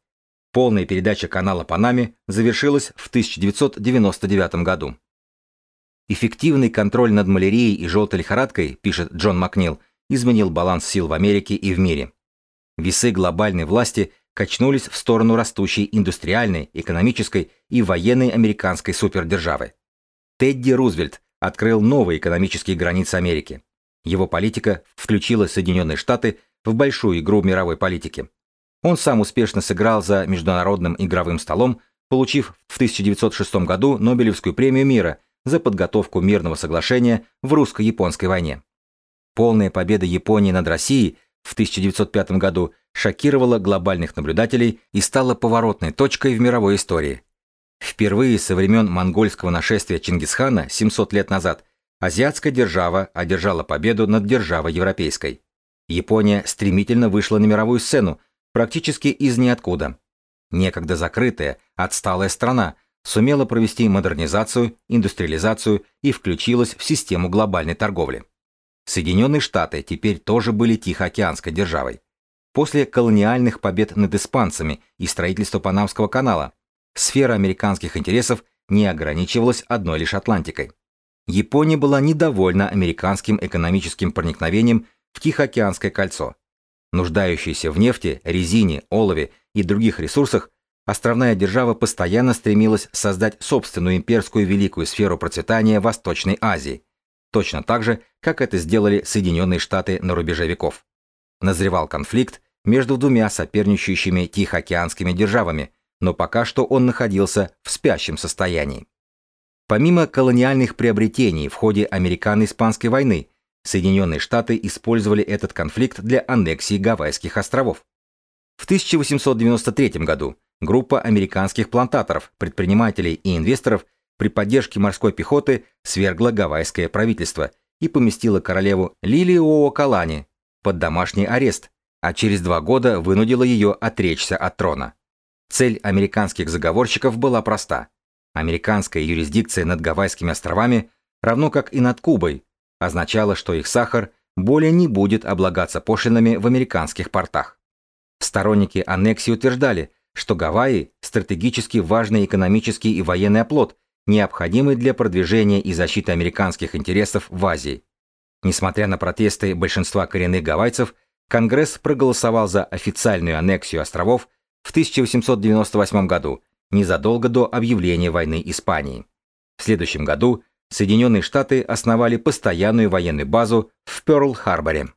Полная передача канала Панаме завершилась в 1999 году. Эффективный контроль над малярией и желтой лихорадкой, пишет Джон Макнил, изменил баланс сил в Америке и в мире. Весы глобальной власти качнулись в сторону растущей индустриальной, экономической и военной американской супердержавы. Тедди Рузвельт открыл новые экономические границы Америки. Его политика включила Соединенные Штаты в большую игру мировой политики. Он сам успешно сыграл за международным игровым столом, получив в 1906 году Нобелевскую премию мира за подготовку мирного соглашения в русско-японской войне. Полная победа Японии над Россией в 1905 году шокировала глобальных наблюдателей и стала поворотной точкой в мировой истории. Впервые со времен монгольского нашествия Чингисхана 700 лет назад азиатская держава одержала победу над державой европейской. Япония стремительно вышла на мировую сцену, практически из ниоткуда. Некогда закрытая, отсталая страна сумела провести модернизацию, индустриализацию и включилась в систему глобальной торговли. Соединенные Штаты теперь тоже были Тихоокеанской державой. После колониальных побед над испанцами и строительства Панамского канала сфера американских интересов не ограничивалась одной лишь Атлантикой. Япония была недовольна американским экономическим проникновением в Тихоокеанское кольцо. Нуждающаяся в нефти, резине, олове и других ресурсах, островная держава постоянно стремилась создать собственную имперскую великую сферу процветания Восточной Азии – точно так же, как это сделали Соединенные Штаты на рубеже веков. Назревал конфликт между двумя соперничающими тихоокеанскими державами, но пока что он находился в спящем состоянии. Помимо колониальных приобретений в ходе Американо-Испанской войны, Соединенные Штаты использовали этот конфликт для аннексии Гавайских островов. В 1893 году группа американских плантаторов, предпринимателей и инвесторов при поддержке морской пехоты свергла гавайское правительство и поместила королеву Лилиоо Калани под домашний арест, а через два года вынудила ее отречься от трона. Цель американских заговорщиков была проста. Американская юрисдикция над Гавайскими островами, равно как и над Кубой, означала, что их сахар более не будет облагаться пошлинами в американских портах. Сторонники аннексии утверждали, что Гавайи – стратегически важный экономический и военный оплот, необходимый для продвижения и защиты американских интересов в Азии. Несмотря на протесты большинства коренных гавайцев, Конгресс проголосовал за официальную аннексию островов в 1898 году, незадолго до объявления войны Испании. В следующем году Соединенные Штаты основали постоянную военную базу в Пёрл-Харборе.